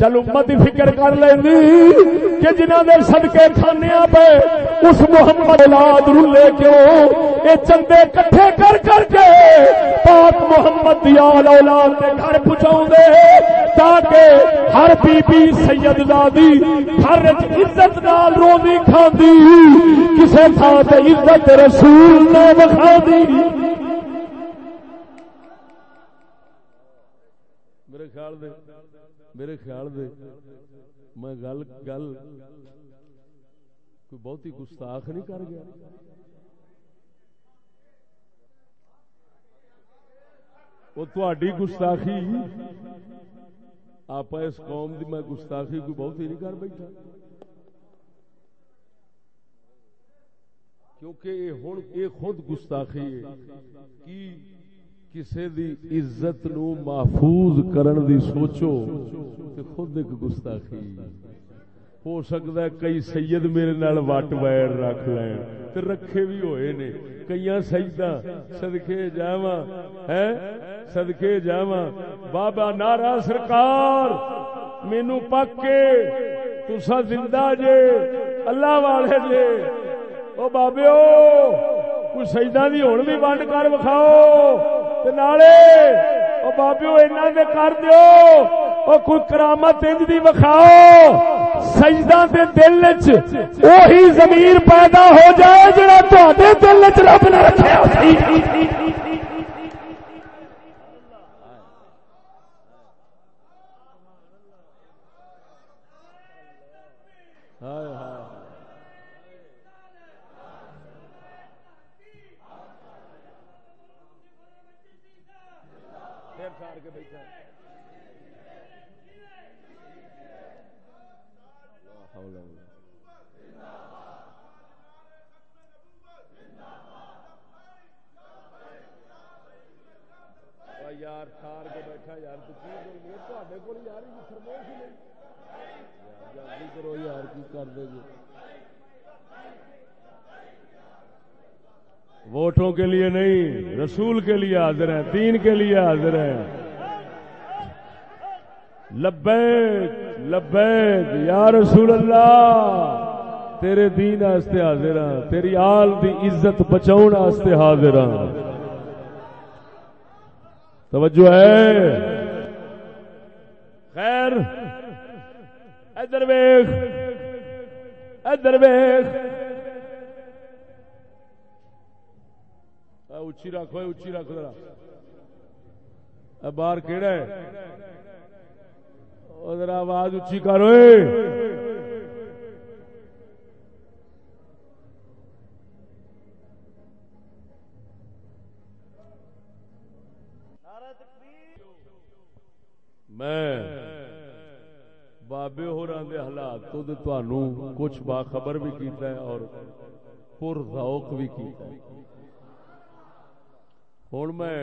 چل امت ہی فکر کر لینی کہ جنہ دے صدقے کھانے پہ اس محمد اولاد رلے کیوں؟ اے چندے کٹھے کر کر کے پاک محمد دیال اولاد دے گھر پہنچاؤں دے تاکہ ہر بی بی سید زادی ہر عزت نال روزی کھاندی، کسے تھان عزت رسول نہ بخا خیال دے۔ میرے خیال دے۔ میں گل گل کوئی بہت ہی گستاخ نہیں کر گیا۔ وہ تھی گستاخی۔ آپ اس قوم دی میں گستاخی کوئی بہت ہی نہیں کر بیٹھا۔ کیونکہ یہ خود گستاخی ہے۔ کی کسی دی عزت نو محفوظ کرن دی سوچو تے خود ایک گستاخی۔ ہو سکتا ہے کئی سید میرے نال وٹ ویر رکھ لین، تے رکھے بھی ہوئے نے۔ کئی سجدہ، صدقے جاواں ہے صدقے جاواں بابا نارا سرکار مینو پک کے۔ تسا زندہ جے، اللہ والے جے۔ او بابے کوئی سجدہ دی ہن بھی ونڈ کر وکھاؤ۔ نالے او بابے اینا دے کر دیو او کوئی کرامت انج دی وکھاؤ سجدہ دے دل چ وہی ضمیر پیدا ہو جائے جڑا تواڈے دل چ رب نے رکھیا سی ووٹوں کے لیے نہیں، رسول کے لیے حاضر ہیں، دین کے لیے حاضر ہیں۔ لبیک لبیک، یا رسول اللہ، تیرے دین آستے حاضر ہاں تیری آل دی عزت بچاؤ آستے حاضر ہاں توجہ ہے۔ خیر۔ ادھر ویخ ادھر ویخ اچھی رکھو اچھی رکھ ذرا۔ باہر کہڑا ہے؟ ذرا آواز اچھی کرو میں بابے ہو دے حالات تو کچھ باخبر بھی کیتا ہے اور پر ذوق بھی کیتا ہے۔ ہوں میں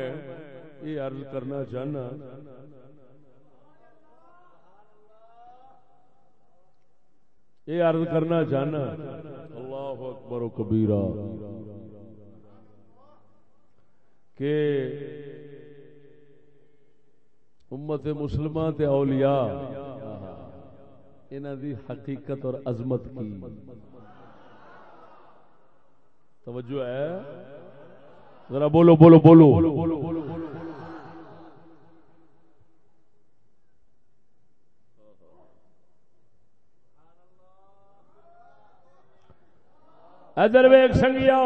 یہ عرض کرنا چاہنا یہ عرض کرنا چاہنا اللہ اکبر و کبیرہ کہ امت مسلمان تے اولیاء۔ انہاں دی حقیقت اور عظمت کی۔ توجہ ہے؟ ذرا بولو بولو بولو۔ ادھر ویک سنگیا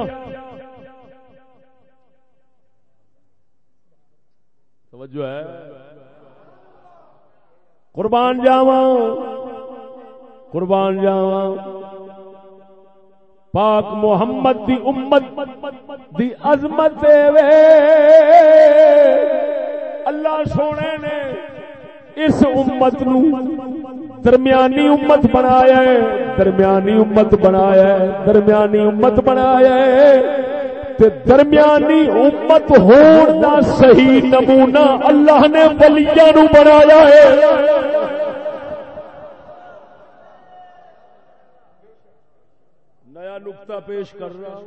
توجہ ہے؟ قربان جاوا قربان جاوا پاک محمد دی امت دی عظمت وے۔ اللہ سونے نے اس امت نو درمیانی امت بنایا ہے، درمیانی امت بنایا ہے، درمیانی امت بنایا ہے۔ تے درمیانی امت ہون دا صحیح نمونہ اللہ نے ولیاں نو بنایا ہے۔ نیا نقطہ پیش کر رہا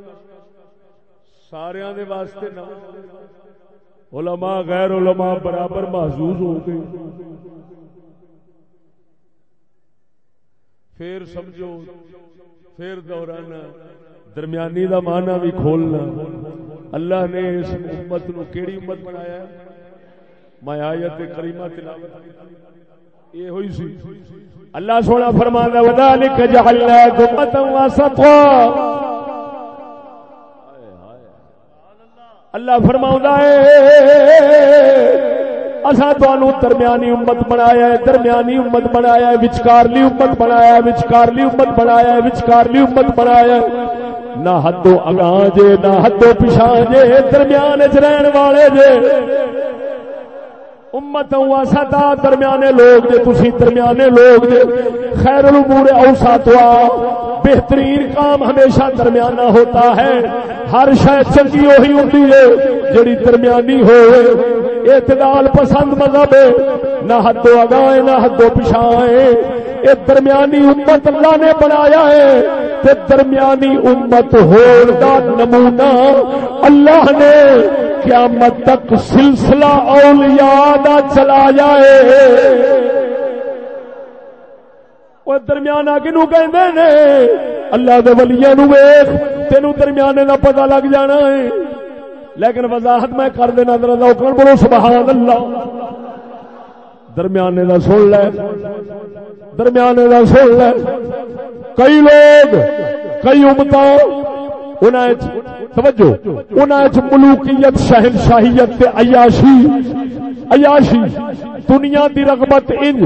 سارے دے واسطے نہ۔ علماء، غیر علماء برابر محسوس ہو گئے۔ پھر سمجھو، پھر دہرانا درمیانی دا معنی بھی کھولنا۔ اللہ نے اس امت نو کیڑی امت بنایا میں آیت کریمہ تلاوت یہ ہوئی سی۔ اللہ سونا فرما وذالک جعلناکم امتا وسطا اللہ فرماؤں ہے اسا تانوں درمیانی امت بنایا ہے، درمیانی امت بنایا ہے، وچکارلی امت بنایا ہے، وچکارلی امت بنایا ہے، وچکارلی امت بنایا ہے۔ نہ حدو اگاں جے نہ حدو پیچھے جے درمیان وچ رہن والے جے امت واسطا درمیانے لوگ جے تسی درمیانے لوگ جے خیر الامور اوسطاً بہترین کام ہمیشہ درمیانہ ہوتا ہے ہر شے چنگی وہی ہوتی ہے جڑی درمیانی ہوئے اعتدال پسند مذہب ہے نہ حدو اگائے نہ حدو پچھائے یہ درمیانی امت اللہ نے بنایا ہے تے درمیانی امت ہون دا نمونہ اللہ نے قیامت تک سلسلہ اولیاء دا چلا جائے وہ درمیانہ کنو کہندے نے؟ اللہ دے ولیاں نو ویکھ، تینو درمیانے دا پتہ لگ جانا ہے۔ لیکن وضاحت میں کر دینا ذرا لوکن بولو، سبحان اللہ۔ درمیانے دا سن لے۔ درمیانے دا سن لے۔ کئی لوگ، کئی امتا توجہ ملوکیت شہن شاہیت عیاشی عیاشی، دنیا دی رغبت انج،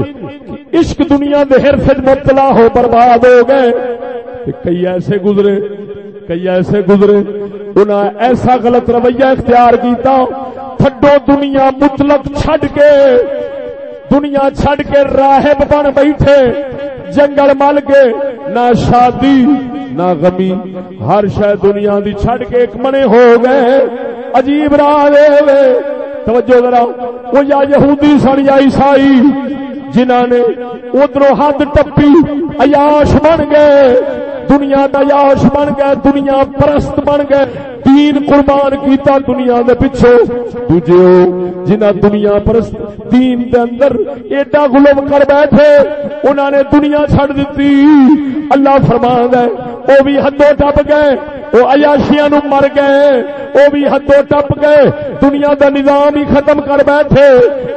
عشق دنیا دے ہر مبتلا ہو، برباد ہو گئے۔ کئی ایسے گزرے، کئی ایسے گزرے انہیں ایسا غلط رویہ اختیار کیتا، تھڈو دنیا مطلق چھڈ کے دنیا چھڈ کے راہب بن بیٹھے، جنگل مل کے نہ شادی، نہ غمی۔ ہر شہ دنیا دی چھڈ کے ایک منے ہو گئے۔ عجیب راہ دے توجہ ذرا وہ یا یہودی سن یا عیسائی جنہوں نے ادھر حد ٹپی، عیاش بن گئے۔ دنیا دا یاش بن گئے، دنیا پرست بن گئے۔ دین قربان کیتا دنیا دے پیچھے۔ دوجے جنہ دنیا پرست، دین دے اندر ایڈا غلوم کر بیٹھے انہوں نے دنیا چھڑ دتی۔ اللہ فرمان ہے وہ بھی حدوں ٹپ گئے۔ وہ عیاشیاں نو مر گئے وہ بھی حدوں ٹپ گئے، دنیا دا نظام ہی ختم کر بیٹھے۔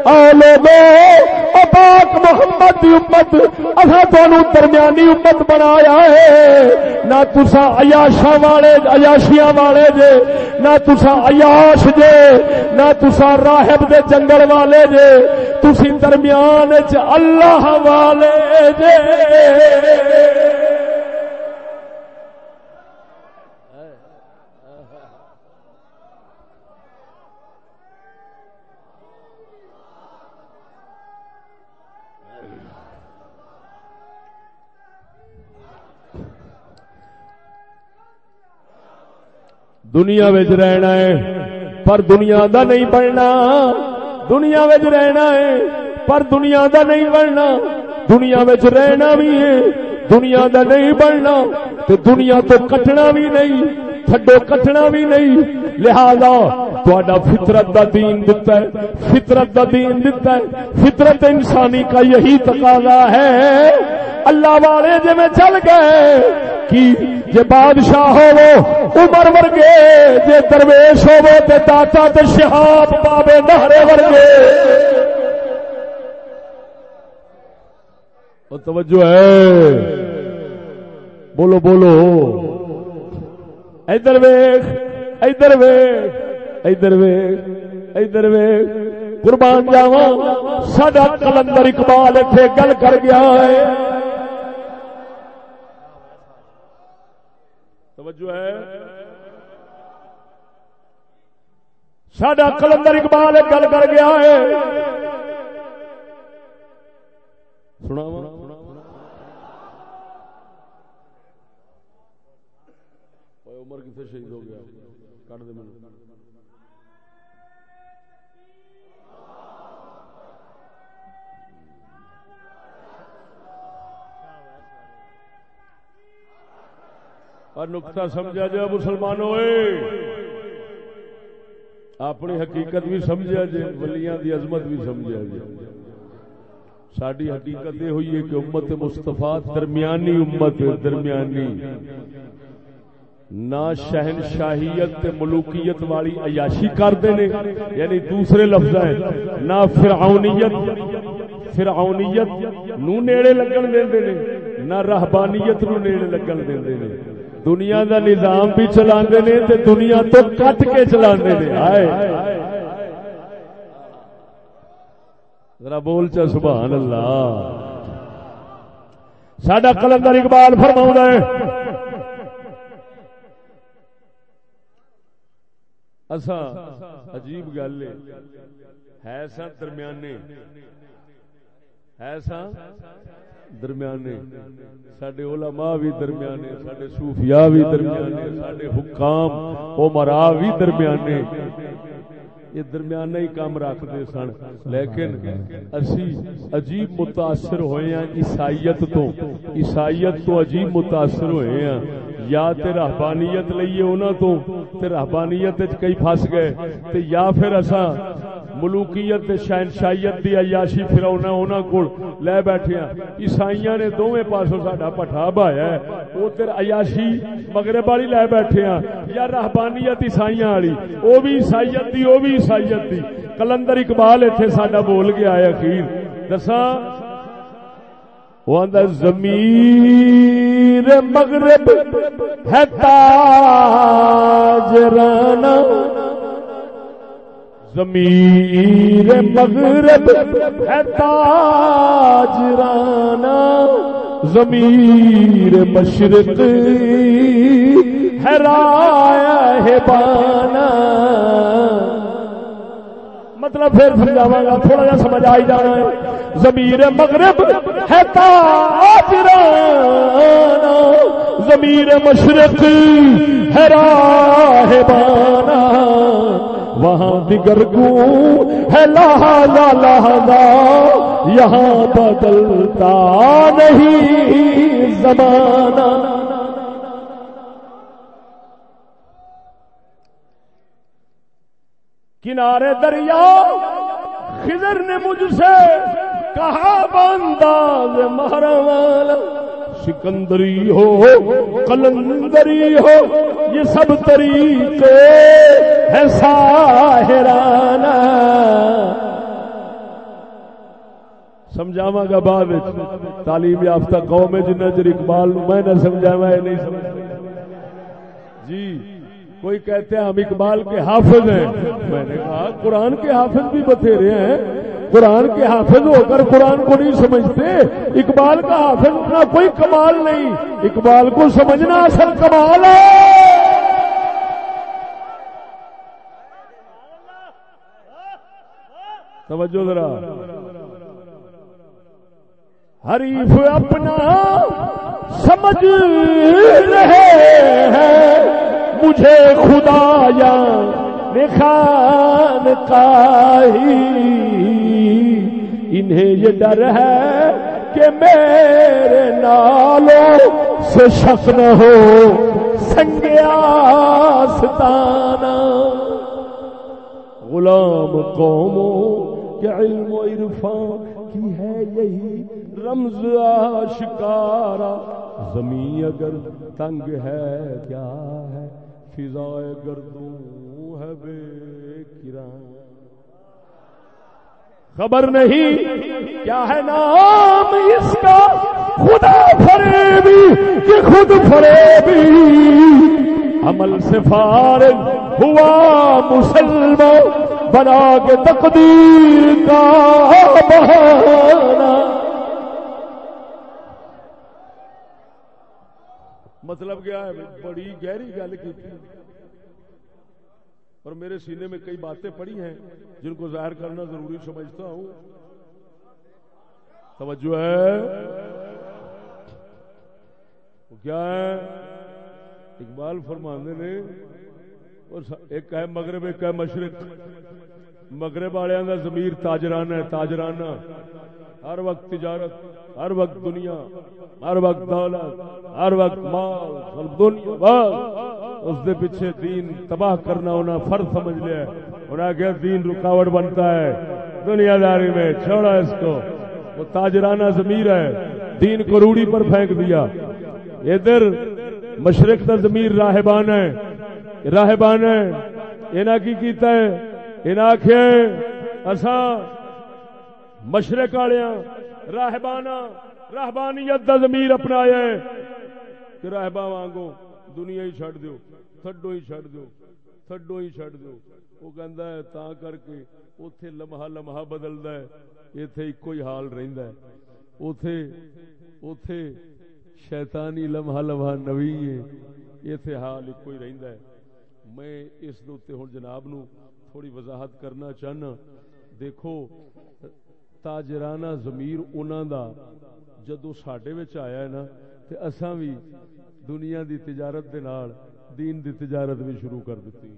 آ لوگو پاک محمد دی امت اصا تھانو درمیانی امت بنایا ہے۔ نہ تسا عیاشاں والے، عیاشیاں والے جے، نہ تسا عیاش جے، نہ تسا راہب دے جنگل والے جے۔ تسی درمیان چ اللہ والے جے۔ دنیا رہنا ہے، پر دنیا دا نہیں بننا۔ دنیا رہنا ہے، پر دنیا دا نہیں بننا۔ دنیا رہنا بھی ہے، دنیا دا نہیں بننا۔ تو دنیا تو کٹنا بھی نہیں، تھڈو کٹنا بھی نہیں۔ لہذا تھوڑا فطرت دا دین دتا ہے، فطرت دا دین دتا ہے۔ فطرت انسانی کا یہی تقاضا ہے۔ اللہ والے جی میں چل گئے کی جے بادشاہ ہو عمر ورگے، جے درویش ہو تے داتا تے شہاب، بابے نہرے ورگے۔ او توجہ ہے۔ بولو بولو۔ ادھر ویخ ادھر ویخ ادھر ویخ ادھر ویخ قربان جاوا سڈا کلندر اقبال اتنے گل کر گیا ہے۔ توجہ ہے سڈا کلندر اقبال ایک گل کر گیا ہے۔ سنا عمر کتنے شہید ہو گیا؟ کٹ دے مجھے اور نقطہ سمجھا جائے مسلمان ہوئے۔ اپنی حقیقت بھی سمجھا جائے ولیاں دی عظمت بھی سمجھا جائے ساری حقیقت یہ ہوئی ہے کہ امت مستفا درمیانی امت، درمیانی۔ نہ شہن شاہیت ملوکیت والی عیاشی کرتے ہیں یعنی دوسرے لفظ ہے نہ فرعونیت فرعونیت نو نیڑے لگن دے نہ رہبانیت نو نیڑے لگن دے دنیا دا نظام بھی چلا دنیا تو کٹ کے چلا ذرا بول چا، سبحان اللہ۔ سڈا کلندر اقبال فرما ہے۔ اصا عجیب گل ہے۔ سا درمیانے۔ ہے سا درمیانے۔ سڈے علماء بھی درمیانے سڈے صوفیاء بھی درمیانے سڈے حکام، عمراء بھی درمیانے۔ یہ درمیانہ ہی کام رکھتے سن۔ لیکن اسی عجیب متاثر ہوئے ہیں عیسائیت تو۔ عیسائیت تو عجیب متاثر ہوئے ہیں۔ یا تے رہبانیت لئیے انہاں تو، تے رہبانیت کئی پھس گئے، تے یا پھر اساں ملوکیت تے شہنشاہیت دی عیاشی پھرونا انہاں کول لے بیٹھے ہیں عیسائیاں نے دوویں پاسوں ساڈا پٹھا بایا ہے، او تے عیاشی مغرب والی لے بیٹھے ہیں یا رہبانیت عیسائیاں والی، او بھی عیسائیت دی، او بھی عیسائیت دی۔ کلندر اقبال ایتھے ساڈا بول گیا ہے، اخیر۔ دساں وہ زمیر مغرب ہے تاج رانا زمیر مغرب ہے تاج رانا زمیر مشرق ہے رایا ہے بانا مطلب پھر سمجھاوا گا، تھوڑا جا سمجھ آئی جانا ہے۔ زمیر مغرب ہے تاج رانا زمیر مشرق ہے راہ بانا، وہاں دیگر کو ہے لہذا لہذا یہاں بدلتا نہیں زمانہ۔ کنارے دریا، خضر نے مجھ سے کہا بانداز والا سکندری ہو کلندری ہو، یہ سب طریقے ہے ساہرانہ سمجھاوا گا بعد تعلیم یافتہ قوم جنہ چر اقبال میں نہ سمجھاوا یہ نہیں سمجھ جی کوئی کہتے ہیں ہم اقبال کے حافظ ہیں۔ میں نے کہا قرآن کے حافظ بھی بتھیرے ہیں۔ قرآن کے حافظ ہو کر قرآن کو نہیں سمجھتے، اقبال کا حافظ ہونا کوئی کمال نہیں۔ اقبال کو سمجھنا اصل کمال ہے۔ توجہ ذرا۔ حریف اپنا سمجھ رہے ہیں۔ مجھے خدا یا نخان انہیں یہ ڈر ہے کہ میرے نالوں سے شک نہ ہو۔ سنگیا ستانا غلام قوموں کے علم و عرفان کی ہے یہی رمز آشکارا۔ زمین اگر تنگ ہے، کیا ہے؟ فضائے گردوں۔ ہے بے کران خبر نہیں کیا ہے نام اس کا؟ خدا فریبی کہ خود فریبی۔ عمل سے فارغ ہوا مسلمان، بنا کے تقدیر کا بہانا مطلب کیا ہے؟ بڑی گہری گل کی۔ اور میرے سینے میں کئی باتیں پڑی ہیں جن کو ظاہر کرنا ضروری سمجھتا ہوں۔ توجہ ہے؟ وہ کیا ہے؟ اقبال فرمانے نے ایک ہے مغرب، ایک ہے مشرق۔ مغرب والوں کا زمیر تاجرانہ ہے، تاجرانہ۔ ہر وقت تجارت، ہر وقت دنیا، ہر وقت دولت، ہر وقت مال دنیا اس دے پیچھے دین تباہ کرنا انہیں فرض سمجھ لیا انہیں کیا دین رکاوٹ بنتا ہے۔ دنیا داری میں چھوڑا اس کو۔ وہ تاجرانہ ضمیر ہے۔ دین کو روڑی پر پھینک دیا۔ ادھر مشرق کا ضمیر راہبان ہے۔ راہبان ہے۔ انہیں کی کیتا ہے؟ انہیں آخے اساں مشرق والیا راہبانہ راہبانیت کا ضمیر اپنایا ہے۔ کہ راہبا وانگو دنیا ہی چھڑ دیو تھڈو ہی چھڑ دیو تھڈو ہی چھڑ دیو۔ وہ کہندا ہے، تا کر کے اوتھے لمحہ لمحہ بدلدا ہے، ایتھے ایکو ہی حال رہندا ہے۔ اوتھے اوتھے شیطانی لمحہ لمحہ نوی ہے، ایتھے حال ایکو ہی رہندا ہے۔ میں اس دے اوتے ہن جناب نو تھوڑی وضاحت کرنا چاہنا، دیکھو تاجرانہ ضمیر انہاں دا جدو ساڈے وچ آیا ہے نا، تے اساں بھی دنیا دی تجارت دے نال، دین دی تجارت بھی شروع کر دیتی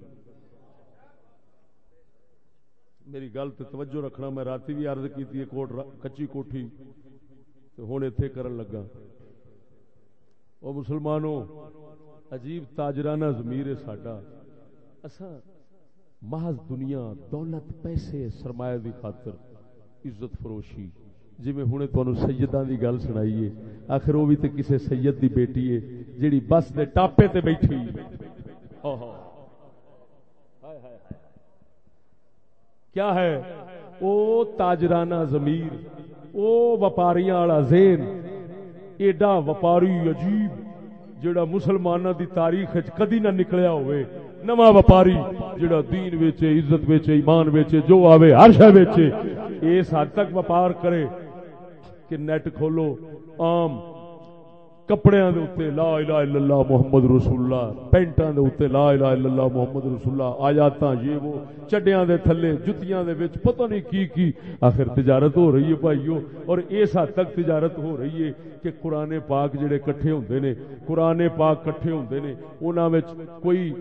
میری گل تے توجہ رکھنا، میں راتی بھی عرض کی کوٹ کچی کوٹھی۔ ہوں اتے کرن لگا۔ وہ مسلمانوں عجیب تاجرانہ ضمیر ہے ساڈا۔ اساں محض دنیا، دولت، پیسے، سرمایہ دی خاطر عزت فروشی۔ جی میں ہوں تمہیں سیداں دی گل سنائیے۔ آخر وہ بھی تے کسے سید دی بیٹی ہے، جیڑی بس دے ٹاپے تے بیٹھی۔ ہاں، ہاں۔ کیا ہے؟ او تاجرانہ ضمیر او وپاریاں والا ذہن ایڈا وپاری عجیب جڑا مسلمانہ دی تاریخ کدی نہ نکلیا ہوئے۔ نواں وپاری جڑا دین ویچے عزت ویچے ایمان ویچے جو آوے ہر شہ ویچے اس حد تک وپار کرے کہ نیٹ کھولو۔ عام کپڑے دے اتنے لا الہ الا اللہ محمد رسول اللہ پینٹاں دے اتنے لا الہ الا اللہ محمد رسول اللہ آیاتاں یہ وہ چڈیاں دے تھلے جتیاں دے وچ پتہ نہیں کی کی آخر تجارت ہو رہی ہے بھائیو اور اس حد تک تجارت ہو رہی ہے کہ قرآن پاک جڑے کٹھے ہوندے نے قرآن پاک کٹھے ہوندے نے انہاں وچ کوئی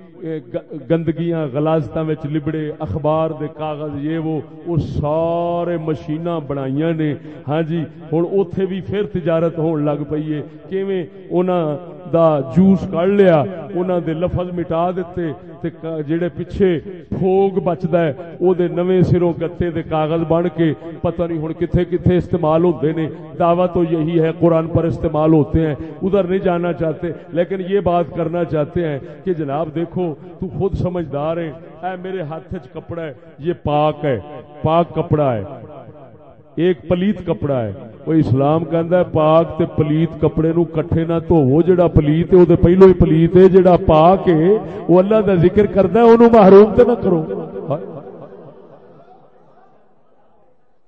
گندگیاں غلاظتاں وچ لبڑے اخبار دے کاغذ یہ وہ او سارے مشیناں بنائیاں نے ہاں جی ہن اوتھے بھی پھر تجارت ہون لگ پئی ہے کیویں نے انہاں دا جوس کڑ لیا انہاں دے لفظ مٹا دیتے تے جڑے پیچھے پھوگ بچدا ہے او دے نویں سروں گتے دے کاغذ بن کے پتہ نہیں ہن کتھے کتھے استعمال ہوندے نے دعویٰ تو یہی ہے قرآن پر استعمال ہوتے ہیں ادھر نہیں جانا چاہتے لیکن یہ بات کرنا چاہتے ہیں کہ جناب دیکھو تو خود سمجھدار ہے اے میرے ہاتھ چ کپڑا ہے یہ پاک ہے پاک کپڑا ہے ایک پلیت کپڑا ہے وہ اسلام کہندا ہے، پاک تے پلیت کپڑے نو کٹھے نہ دھوو، جڑا پلیت ہے، او دے پہلو ہی پلیت ہے، جڑا پاک ہے وہ اللہ دا ذکر کردا ہے، اونوں محروم تے نہ کرو۔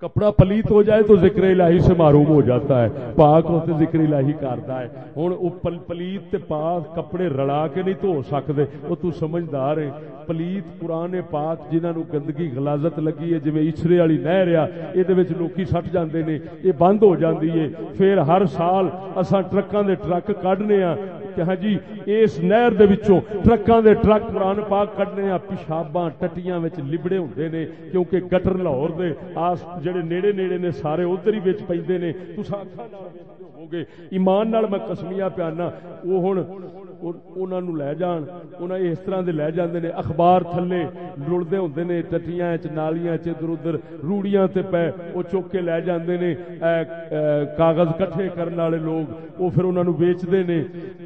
کپڑا پلیت ہو جائے تو ذکر الہی سے معروم ہو جاتا ہے، پاک ہوتے ذکر الہی کرتا ہے۔ ہوں وہ پلیت تے پاک کپڑے رلا کے نہیں دھو سکتے وہ تو سمجھدار ہے، پلیت قرآن پاک جنہوں نے گندگی، غلازت لگی ہے جی اچھرے والی نہر آ یہ لوکی سٹ جاندے نے، یہ بند ہو جاندی ہے۔ پھر ہر سال اساں ٹرکاں دے ٹرک کڈنے ہاں کہ ہاں جی اس نہر دے وچوں ٹرکاں دے ٹرک قرآن پاک کڈنے ہاں پیشاباں، ٹٹیاں وچ لبڑے ہوندے نے، کیونکہ گٹر لاہور دے آس جڑے نیڑے نیڑے نے سارے ادھر ہی وچ پیندے نے تساں اکھاں نال ہو گے ایمان نال میں قسمیاں پیانا وہ ہن انہاں نو لے جان انہاں اس طرح دے لے جاندے نے اخبار تھلے لڑدے ہوندے نے ٹٹیاں وچ نالیاں وچ ادھر ادھر روڑیاں تے پے او چوک کے لے جاندے نے کاغذ کٹھے کرن والے لوگ او پھر انہاں نو بیچدے نے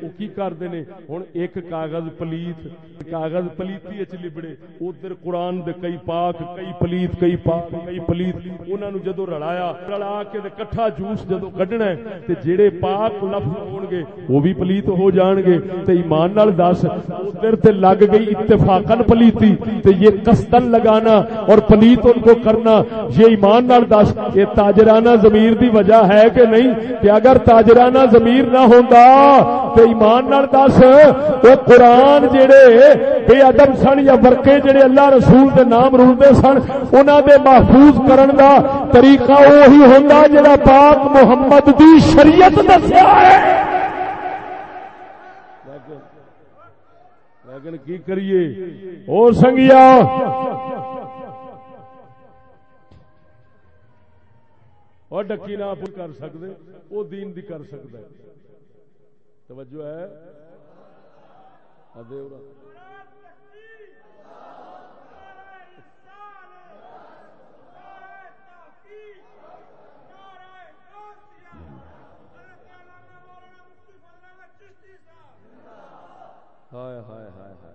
او کی کردے نے ہن ایک کاغذ پلیت کاغذ پلیتی وچ لبڑے ادھر قرآن دے کئی پاک کئی پلیت کئی پاک کئی پلیت انہاں نو جدوں رلایا، رلا کے تے کٹھا جوس جدوں کڈنا ہے، تے جڑے پاک لفظ ہون گے، وہ بھی پلیت ہو جان گے۔ تے ایمان نال دس، ادھر تے لگ گئی اتفاقن پلیتی، تے یہ قصدن لگانا اور پلیت ان کو کرنا، یہ ایمان نال دس۔ یہ تاجرانہ ضمیر دی وجہ ہے کہ نہیں؟ کہ اگر تاجرانہ ضمیر نہ ہوندا، تے ایمان نال دس او قرآن جڑے بے ادب سن یا برکے جڑے اللہ رسول دے نام رولدے سن، انہاں دے محفوظ کرن دا طریقہ وہی ہوندا جڑا پاک محمد دی شریعت دسیا ہے۔ لیکن کی کریے؟ اور سنگیا۔ اور ڈکی نہ کر سکتے وہ دین دی کر سکتا ہے۔ توجہ ہے ہائے ہائے ہائے ہائے۔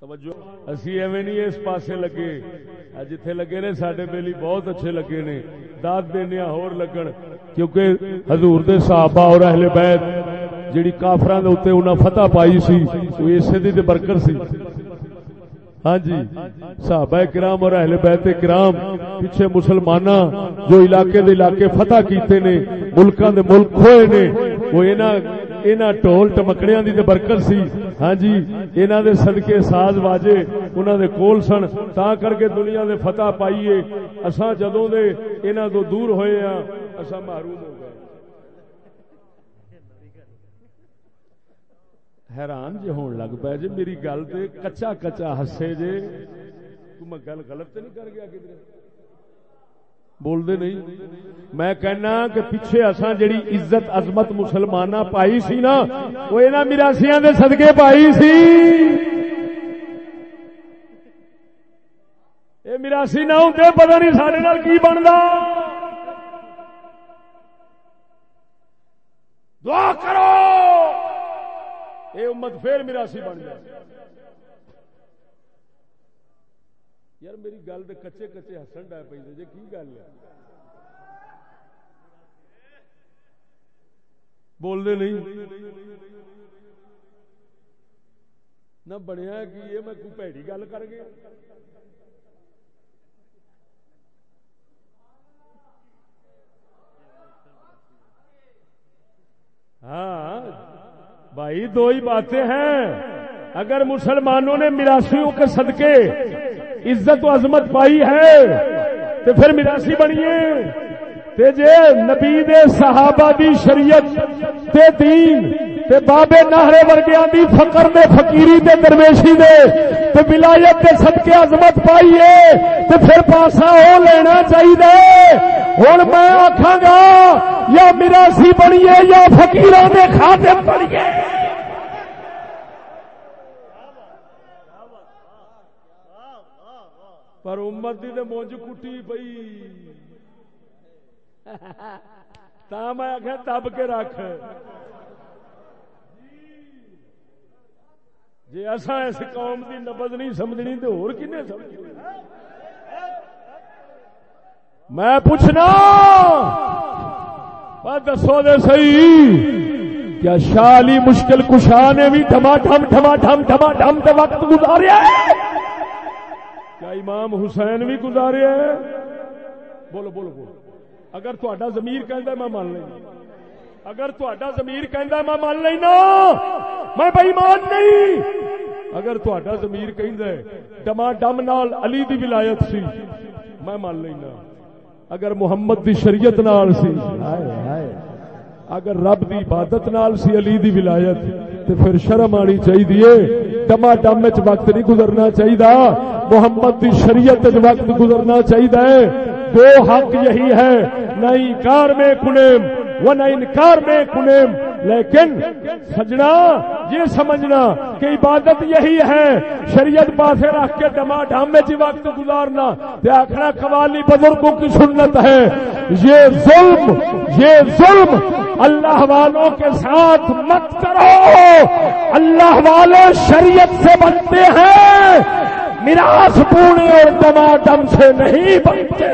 توجہ۔ اسی ایویں نہیں اس پاسے لگے۔ جتھے لگے نے سڈے بیلی بہت اچھے لگے نے۔ داد دینے ہور لگن۔ کیونکہ حضور دے صحابہ اور اہل بیت جڑی کافراں دے اوتے انہاں فتح پائی سی، وہ اسے دی تے برکت سی۔ ہاں جی صحابہ کرام اور اہل بیت کرام، پیچھے مسلماناں جو علاقے دے علاقے فتح کیتے نے، ملکاں دے ملک کھوئے نے، وہ انہاں انہاں ٹول ٹمکڑیاں دی تے برکت سی۔ ہاں جی انہاں دے صدقے ساز واجے انہاں دے کول سن تا کر کے دنیا دے فتح پائیے۔ اساں جدوں دے انہاں تو دور ہوئے ہاں اساں محروم ہو گئے۔ حیران جی ہون لگ پے جی میری گل تے کچا کچا ہسے جے۔ تو میں گل غلط تے نہیں کر گیا کدھر؟ بول دے نہیں۔ میں کہنا کہ پیچھے اساں جڑی عزت عظمت مسلمان پائی سی نا، وہ انہاں مراسیاں دے صدقے پائی سی۔ اے مراسی نہ ہوندے پتہ نہیں سارے نال کی بندا۔ دعا کرو۔ اے امت پھر میراسی بن جائے یار میری گل تو کچے کچے ہسن ڈے پی جی کی گل ہے؟ بولتے نہیں۔ نہ بنیا کی یہ میں کوئی پیڑی گل کر گیا ہاں بھائی، دو ہی باتیں ہیں۔ اگر مسلمانوں نے مراسیوں کے صدقے عزت و عظمت پائی ہے، تو پھر میراسی بنیے۔ تے جے نبی دے صحابہ دی شریعت، تے دین، تے بابے نہرے ورگیاں دی فقر دے، فقیری تے درویشی دے، تے ولایت دے صدقے عظمت پائیے تے پھر پاسا ہو لینا چاہیے ہن میں آکھاں گا، یا میراسی بنیے، یا فقیراں دے خادم بنیے۔ پر امت دی مونج کٹی پئی۔ تا میں آخیا دب کے رکھ۔ جی اصا اس قوم کی نبز نہیں سمجھنی تو ہور کنے سمجھنی؟ میں پوچھنا دسو دے سی کیا شالی مشکل کشا نے بھی ڈما ڈم ڈما ڈم ڈما ڈم وقت گزاریا کیا امام حسین بھی گزارے؟ ہے بولو بولو بولو۔ اگر تا زمیر کہ میں مان لینا اگر تا زمیر کہ میں مان لینا میں بھائی مان نہیں۔ اگر تا زمیر کہ ڈما ڈم نال علی دی ولایت سی، میں مان لینا اگر محمد دی شریعت نال سی، اگر رب دی عبادت نال سی، علی دی ولایت، تے پھر شرم آنی چاہیے ڈما ڈم وقت نہیں گزرنا چاہیے محمد دی شریعت وچ وقت گزرنا چاہیے دو حق یہی ہے۔ نہ انکار میں کنیم و نہ انکار میں کنیم۔ لیکن سجنا، یہ سمجھنا کہ عبادت یہی ہے، شریعت پاسے رکھ کے ڈما ڈام میں وقت گزارنا آخنا قوالی بزرگوں کی سنت ہے۔ یہ ظلم یہ ظلم، اللہ والوں کے ساتھ مت کرو۔ اللہ والے شریعت سے بنتے ہیں، میراث پونے اور ٹماٹم سے نہیں بنتے۔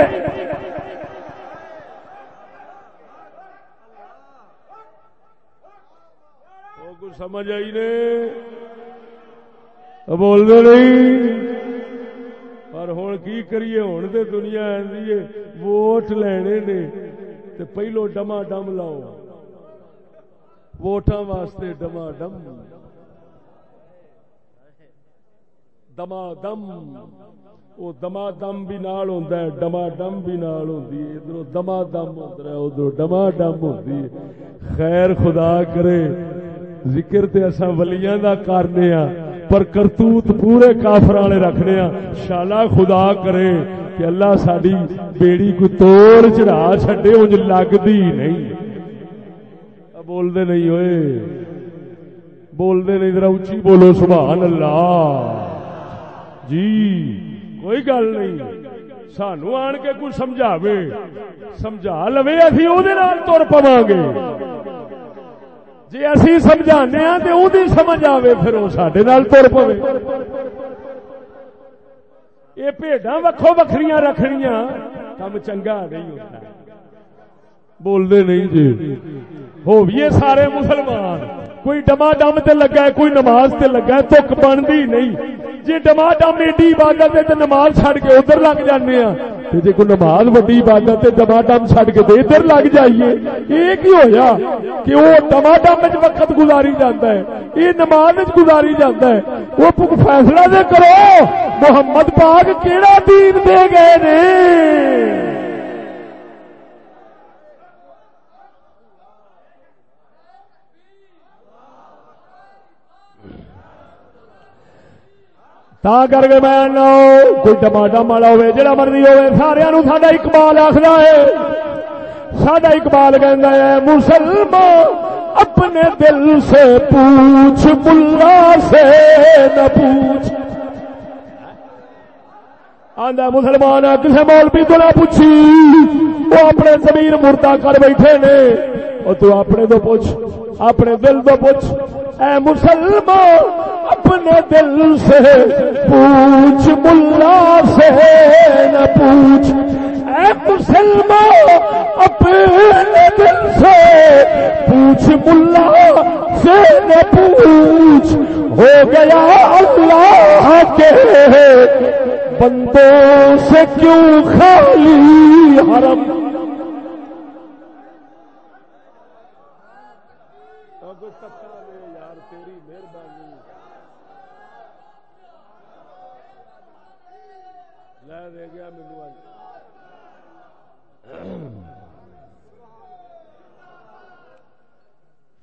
سمجھ آئی نے؟ بول دے نہیں۔ پر ہوں کی کریے؟ ہوں تو دنیا آدھی ووٹ لینے نے تو پہلو ڈما ڈم لاؤ۔ ووٹاں واسطے ڈما ڈم۔ دما دم۔ وہ دما دم بھی نال ہوندا ہے ڈما ڈم بھی نال ہوندی ہے۔ ادھر دما دم ہوندا ہے، ادھر ڈما ڈم ہوندی ہے۔ خیر خدا کرے۔ ذکر تے اساں ولیاں دا کرنے ہاں پر کرتوت پورے کافر والے رکھنے ہاں۔ شالا خدا کرے کہ اللہ ساڈی بیڑی کو توڑ چڑھا چھڈے انج لگدی نہیں۔ بول دے نہیں ہوئے۔ بول دے نہیں، ذرا اونچی بولو، سبحان اللہ۔ جی کوئی گل نہیں۔ سانو آن کے کچھ سمجھا سمجھا لو ابھی وہ تر پوا گے جی اسی سمجھانے ہاں تو وہ سمجھ آئے پھر وہ سڈے تر پو یہ بھیڈا وکھو وکری رکھنیا کم چنگا نہیں ہوتا بولتے نہیں جی ہو بھی سارے مسلمان کوئی ڈما ڈم تے لگا ہے کوئی نماز تے لگا ہے تک بنتی نہیں جی ڈما ڈم ایڈی عبادت ہے تو نماز چھڑ کے ادھر لگ جانے ہاں جی کوئی نماز وڈی عبادت ہے ڈما ڈم کے دے ادھر لگ جائیے یہ کی ہویا کہ وہ ڈما ڈم وقت گزاری جاتا ہے یہ نماز گزاری جاتا ہے وہ فیصلہ دے کرو محمد پاک کیڑا دین دے گئے نے تا کر کے میں نو کوئی ٹماٹا ماڑا ہوئے جڑا مرضی ہوئے سارا نو ساڈا اقبال آخر ہے ساڈا اقبال کہندا ہے مسلمان اپنے دل سے پوچھ ملا سے نہ پوچھ آندا مسلمان کسے مولوی تو نہ پوچھی وہ اپنے زمین مردہ کر بیٹھے نے اور تو اپنے تو پوچھ اپنے دل تو پوچھ اے مسلمان اپنے دل سے، پوچھ ملا سے، نہ پوچھ۔ اے مسلمان اپنے دل سے، پوچھ ملا سے، نہ پوچھ۔ ہو گیا اللہ کے بندوں سے کیوں خالی حرم؟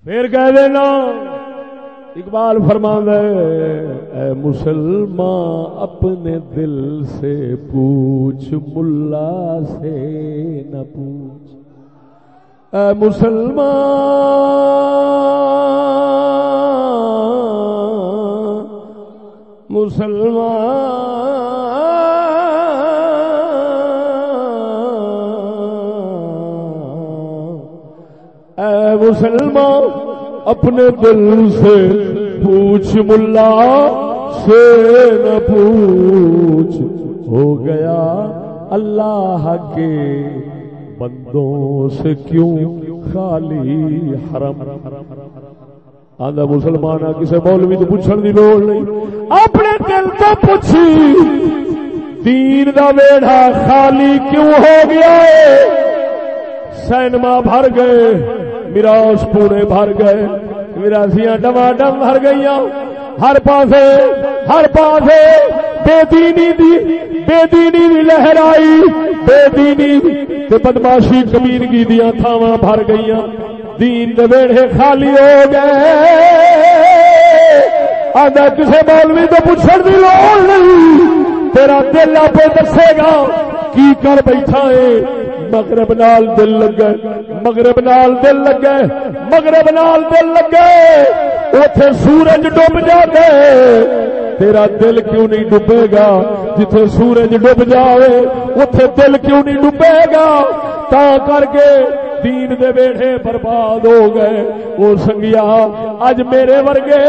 پھر کہہ دینا، اقبال فرما اے مسلمان اپنے دل سے پوچھ، ملا سے نہ پوچھ۔ اے مسلمان مسلمان اے مسلمان، اپنے دل سے پوچھ ملا، سے نہ پوچھ، ہو گیا اللہ کے بندوں سے کیوں خالی حرم؟ آدھا مسلمان کسی مولوی تو پوچھنے کی لوڑ نہیں۔ اپنے دل تو پوچھی، دین دا ویڑا خالی کیوں ہو گیا ہے؟ سینما بھر گئے۔ میراث پورے بھر گئے۔ میراسیاں ڈما ڈم بھر گئی ہر پاسے ہر پاسے بے دینی دی بے دینی دی لہر آئی بے دینی تے بدماشی کمینگی دیا تھاواں بھر گئی دین دے ویڑے خالی ہو گئے۔ آدھا کسے مولوی تو پوچھنے کی لوڑ نہیں۔ تیرا دل آپ دسے گا، کی کر بیٹھا ہے مغرب نال دل لگے مغرب نال دل لگے مغرب نال دل لگے اتے سورج ڈب جائے تیرا دل کیوں نہیں ڈبے گا؟ جتھے سورج ڈب جائے اتے دل کیوں نہیں ڈبے گا؟ تا کر کے دین دے بیڑے برباد ہو گئے۔ وہ سنگیا، اج میرے ورگے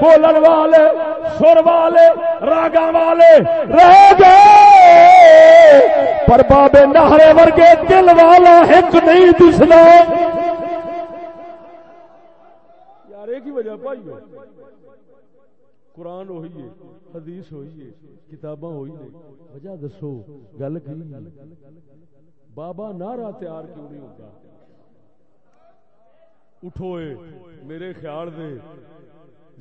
بولن والے سر والے راگا والے، رہ گئے۔ پر بابے نہرے ورگے دل والا ایک نہیں دسنا یار، ایک ہی وجہ پائی قرآن ہوئی ہے، حدیث ہوئی ہے، کتاباں ہوئی نے وجہ دسو، گل کی؟ بابا نارا تیار کیوں نہیں ہوتا؟ اٹھوئے میرے خیال دے۔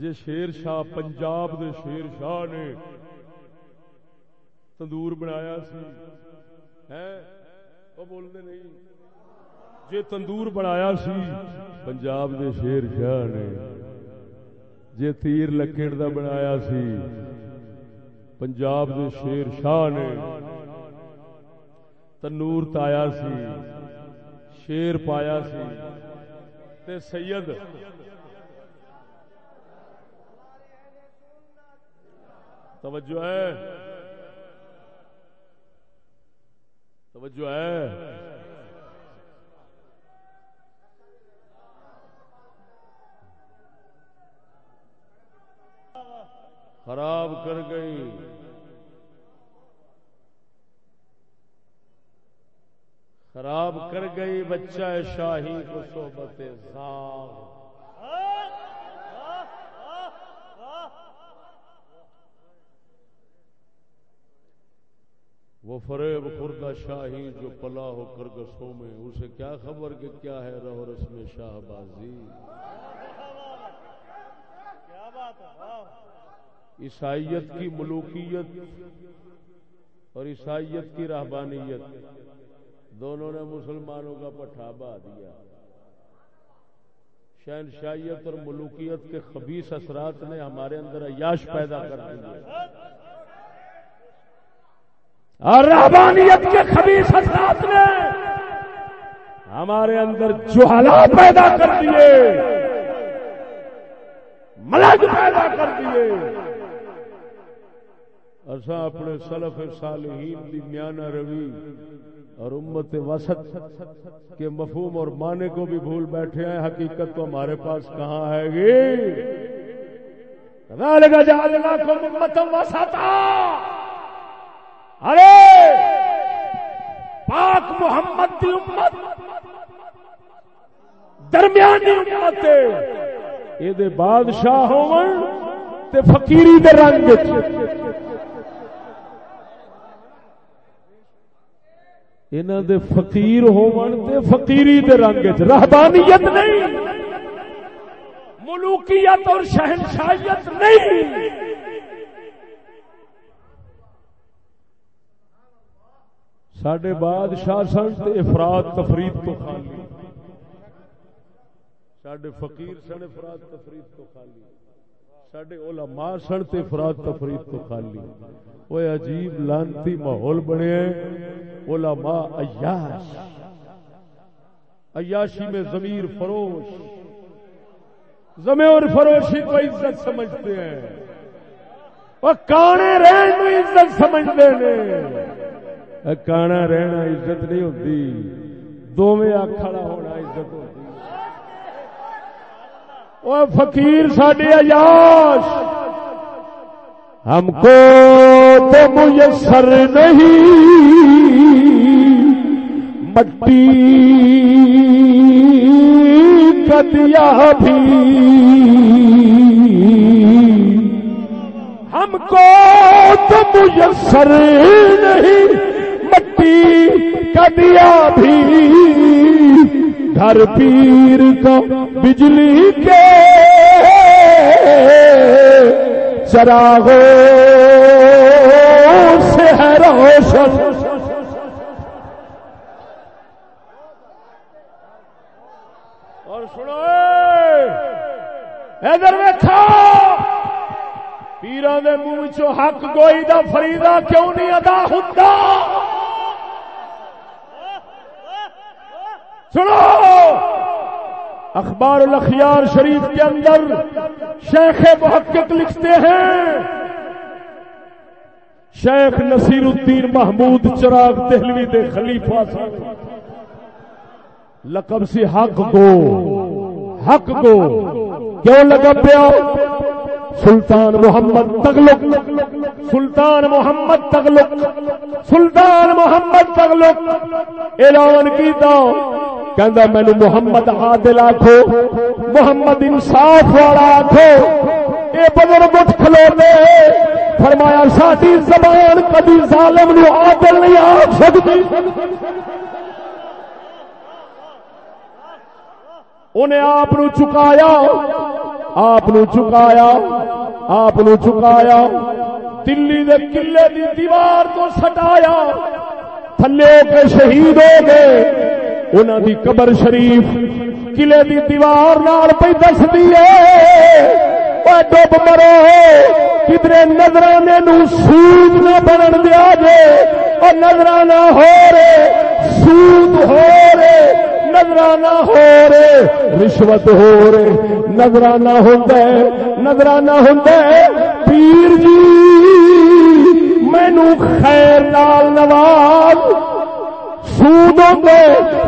جے شیر شاہ پنجاب دے شیر شاہ نے تندور بنایا سی وہ بولتے نہیں۔ جے تندور بنایا سی، پنجاب دے شیر شاہ نے جے تیر لکڑ دا بنایا سی، پنجاب دے شیر شاہ نے تنور تایا سی، شیر پایا سی۔ تے سید توجہ ہے۔ توجہ ہے۔ خراب کر گئی۔ خراب کر گئی بچہ شاہی کو صحبت زاغ وہ فریب خوردہ شاہی جو پلا ہو کرگسوں میں، اسے کیا خبر کہ کیا ہے رہو رسم شاہ بازی؟ عیسائیت کی ملوکیت اور عیسائیت کی رہبانیت، دونوں نے مسلمانوں کا پٹھا بہا دیا۔ شہنشائیت اور ملوکیت کے خبیص اثرات نے ہمارے اندر عیاش پیدا کر دیا اور رحبانیت کے خبیص اثرات نے ہمارے اندر جوہلا پیدا کر دیے، ملک پیدا کر دیے۔ اصا اپنے سلف صالحین دی میانہ روی اور امت وسط کے مفہوم اور معنی کو بھی بھول بیٹھے ہیں۔ حقیقت تو ہمارے پاس کہاں ہے گی؟ ارے! پاک محمد کی امت! درمیانی امت یہ بادشاہ ہو فقیری دے رنگ انہوں دے فقیر ہون تے فقیری دے رنگ رہبانیت نہیں! ملوکیت اور شہنشاہیت نہیں! سڈے بادشاہ سن تے افراد تفرید تو خالی۔ سڈے فقیر سن افراد تفرید تو خالی۔ سڈے علماء سن تے افراد تفرید تو خالی۔ وہ عجیب لانتی ماحول بنے علماء عیاش۔ عیاشی میں ضمیر فروش۔ زمین فروشی کو عزت سمجھتے ہیں۔ وہ کانے رہن عزت سمجھتے ہیں۔ کانا رہنا عزت نہیں ہوتی۔ دونوں آخڑا ہونا عزت ہوتی۔ وہ فقیر ساڈے عیاش۔ ہم کو تو میسر نہیں۔ مٹی کدیا بھی۔ ہم کو تو میسر نہیں۔ مٹی کدیا بھی۔ گھر پیر کا بجلی کے۔ چراغوں سے ہے روشن۔ اور سنو، ادھر ویکھا پیران دے منہ چو حق گوئی دا فریدا کیوں نہیں ادا ہوتا سنو! اخبار الاخیار شریف کے اندر شیخ محقق لکھتے ہیں، شیخ نصیر الدین محمود چراغ دہلوی دے خلیفہ لقب سے حق گو حق گو۔ کیوں لگا پیا؟ سلطان محمد تغلق. سلطان محمد تغلق. سلطان محمد تغلق. اعلان کیتا. کہندا مینوں محمد عادل آکھو، محمد انصاف والا آکھو۔ اے بزرگ، اٹھ کھلو دے۔ فرمایا، ساڈی زبان کبھی ظالم نو عادل نہیں آکھ سکتی انہیں آپ چکایا۔ آپ چکایا آپ چکایا دلی دے قلعے دی دیوار تو سٹایا، تھلے کے شہید ہو گئے۔ انہوں دی قبر شریف قلعے دی دیوار نال پہ دس دیے ڈب مرو کدھر نظرانے نو سود نہ بنن دیا جے اور نظرانہ ہو رے سود ہو رے نظرانہ ہو رے رشوت ہو رے نظرانہ ہوتا ہے، نظرانہ ہوتا ہے۔ پیر جی مینو خیر لال نواز۔ سودوں گے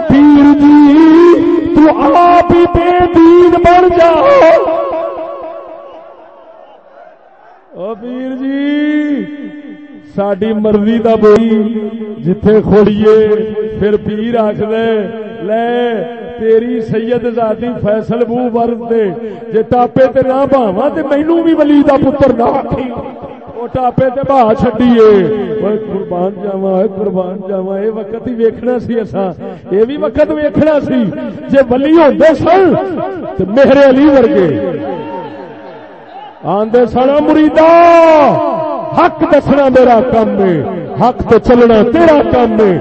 پیر جی تو آپ ہی بے دین بن جاؤ او پیر جی ساری مرضی کا بوئی، جتھے کھوڑیے، پھر پیر آخ دے لے، تیری سید ذاتی فیصل بو ورد دے۔ جے ٹاپے تے نہ باواں تے مینوں بھی ولی دا پتر نہ آکھی ٹاپے تے بہا چڈیے قربان جاواں جاوا قربان جاوا یہ وقت ہی ویکھنا سی اصا یہ بھی وقت ویکھنا سی۔ جے ولی ہوندے سن تے میرے علی ورگے۔ آندے سن، مریدا، حق دسنا میرا کام ہے۔ حق تو چلنا تیرا کام ہے۔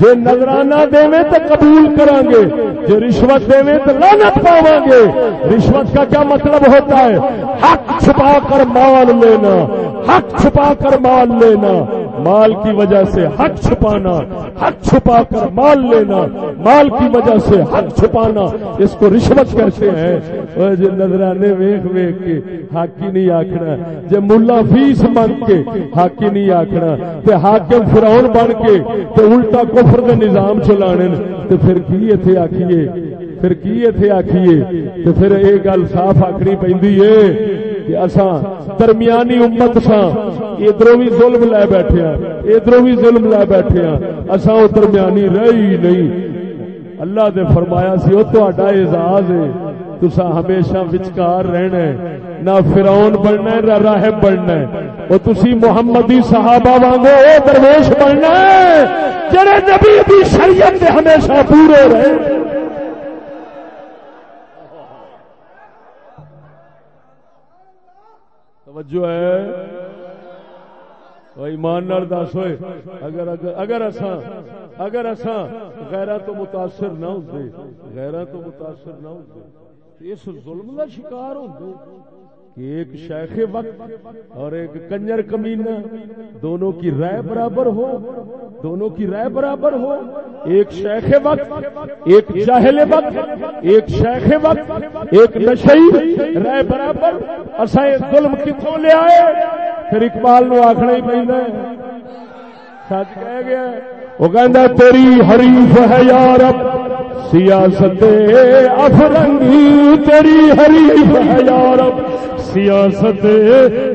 جے نظرانہ دے تو قبول کریں گے جے رشوت دے تو لانت پاو گے رشوت کا کیا مطلب ہوتا ہے؟ حق چھپا کر مال لینا، حق چھپا کر مال لینا۔ مال کی وجہ سے حق چھپانا، حق چھپا کر مال لینا، مال کی وجہ سے حق چھپانا، اس کو رشوت کہتے ہیں۔ جی نظرانے ویخ ویخ کے حق نہیں آخنا جی ملا فیس منگ کے حق نہیں آخنا تے حاکم فراؤن بن کے تے الٹا کفر دے نظام چلانے تے پھر کی اتنے آخیے پھر کی اتنے آخیے تے پھر یہ گل صاف آخنی پی کہ اساں درمیانی امت ساں ادھر بھی ظلم لے بیٹھے ہاں، ادھر بھی ظلم لے بیٹھے ہاں، اساں وہ درمیانی رہی نہیں۔ اللہ دے فرمایا سی وہ تا اعزاز ہے تسا ہمیشہ وچکار رہنا ہے۔ نہ فراؤن بننا ہے، نہ راہب بننا ہے۔ وہ تسی محمدی صحابہ وانگو او درویش بننا ہے، جڑے نبی دی شریعت دے ہمیشہ پورے رہے۔ توجہ ہے؟ ایمان نال دس ہوئے، اگر اگر اساں اگر اساں غیرہ تو متاثر نہ ہوتے غیرہ تو متاثر نہ ہوتے اس ظلم کا شکار ہوتے کہ ایک شیخ وقت اور ایک کنجر کمینہ دونوں کی رائے برابر ہو، دونوں کی رائے برابر ہو۔ ایک شیخ وقت، ایک جاہل وقت، ایک شیخ وقت، ایک نشئی رائے برابر۔ اصا ظلم کتوں لے آئے؟ پھر اقبال نو آخنا ہی پہ سچ کہہ گیا وہ کہہ تیری حریف ہے یارب سیاست افرنگی تیری حریف ہے یارب سیاست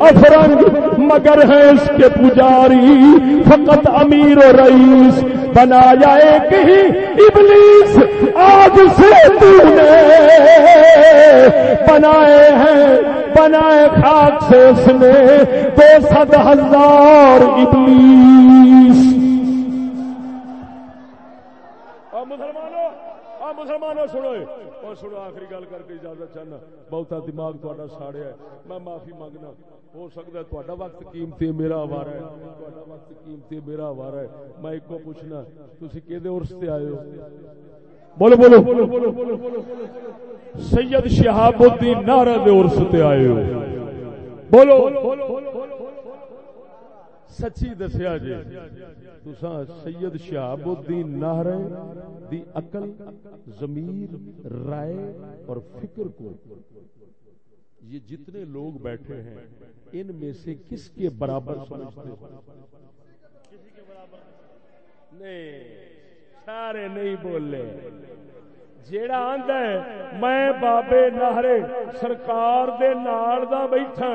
افرنگ مگر ہے اس کے پجاری، فقط امیر و رئیس، بنایا ایک ہی ابلیس، آج سے تو نے بنائے ہیں، بنائے خاک سے اس نے دو سد ہزار ابلیس۔ مسلمانوں، سنو اور سنو، آخری گل کر کے اجازت چاہنا۔ بہتا دماغ تا ساڑیا ہے۔ میں معافی مانگنا۔ ہو سکتا ہے تا وقت قیمتی میرا آوارا ہے۔ تا وقت قیمتی میرا آوارا ہے۔ میں ایک کو پوچھنا تھی کہ ارس سے آئے ہو؟ بولو بولو سید شہاب الدین نارا دے ارس تے آئے ہو۔ بولو۔ سچی دسیا جی۔ تسا سید شہاب الدین نہر دی عقل، ضمیر، رائے اور فکر کو۔ یہ جتنے لوگ بیٹھے ہیں، ان میں سے کس کے برابر سمجھتے کسی کے برابر نہیں، سارے نہیں بولے۔ جیڑا آندا ہے، میں بابے نہرے سرکار دے نال دا بیٹھا۔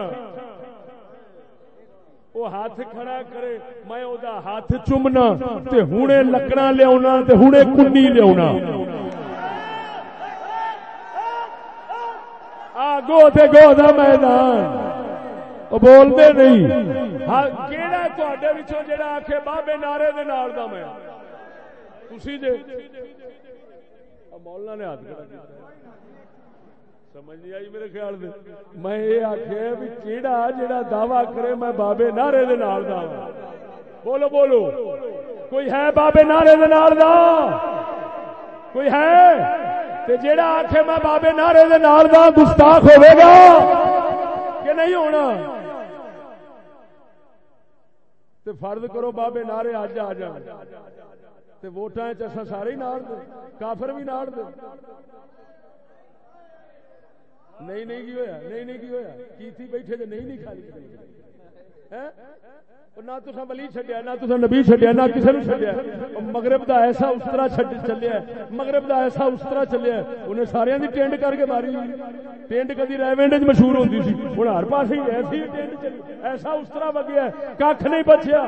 وہ ہاتھ کھڑا کرے، میں او دا ہاتھ چومنا، تے ہنے لکڑا لیا تے ہنے کنی لیا گو تے گو دا میدان۔ بول دے نہیں۔ ہاں کیڑا تواڈے وچوں جڑا آکھے، بابے نارے دے نال دا میں۔ تسی جے مولانا نے ہاتھ کھڑا سمجھ نہیں آئی میرے خیال میں؟ میں یہ آخیا بھی کیڑا جڑا دعوی کرے میں بابے نعرے دے نال دا ہاں۔ بولو بولو۔ کوئی ہے بابے نعرے دے نال دا؟ کوئی ہے؟ تے جیڑا آکھے میں بابے نعرے دے نال دا گستاخ ہوے گا کہ نہیں ہونا؟ تے فرض کرو بابے نعرے اج آ جان۔ تے ووٹاں وچ اساں سارے ہی نال دے، کافر بھی نال دے۔ نہیں نہیں کی ہویا؟ نہیں نہیں کی ہویا؟ کی تھی بیٹھے تے نہیں نہیں خالی؟ نہ تو ولی چڈیا نہ تو نبی چڈیا نہ کسی نے چڈیا مغرب دا ایسا اس طرح چلیا مغرب دا ایسا اس طرح چلیا انہیں سارے دی ٹینڈ کر کے ماری ٹینڈ کدی ریونڈ مشہور ہوتی سی۔ ہوں ہر پاس ایسی ٹینڈ ایسا اس طرح وگیا کھ نہیں بچیا۔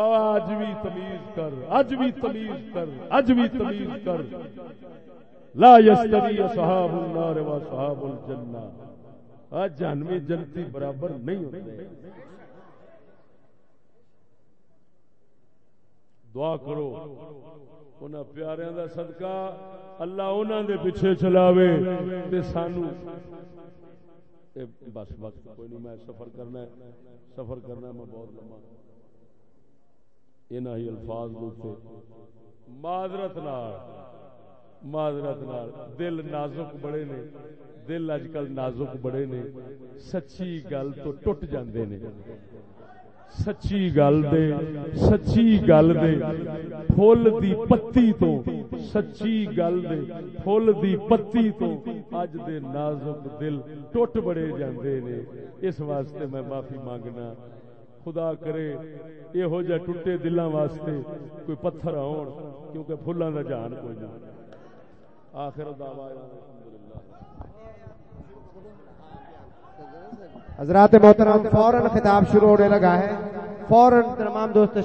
آج بھی تمیز کر اج بھی تمیز کر اج بھی تمیز کر۔ لا یستوی اصحاب النار و اصحاب الجنہ۔ آج جہنمی جنتی برابر نہیں ہوتے۔ دعا کرو، انہاں پیاریاں دا صدقہ اللہ انہاں دے پیچھے چلاوے تے سانو۔ بس وقت کوئی نہیں، میں سفر کرنا ہے، سفر کرنا ہے، میں بہت لمبا۔ ہی الفاظ معذرت معذرت نال۔ دل نازک بڑے نے، دل اج کل نازک بڑے نے۔ سچی گل تو ٹوٹ جاندے نے۔ سچی گل دے، سچی گل دے۔ فل دی پتی تو، سچی گل دے۔ فل دی پتی تو اج دے نازک دل ٹوٹ بڑے جاندے نے۔ اس واسطے میں معافی مانگنا خدا کرے، یہو جہ ٹوٹے دلاں واسطے کوئی پتھر آن کیونکہ فلاں دا جان کوئی نہ۔ آخر حضرات محترم، فوراً خطاب شروع ہونے لگا ہے۔ فوراً تمام دوست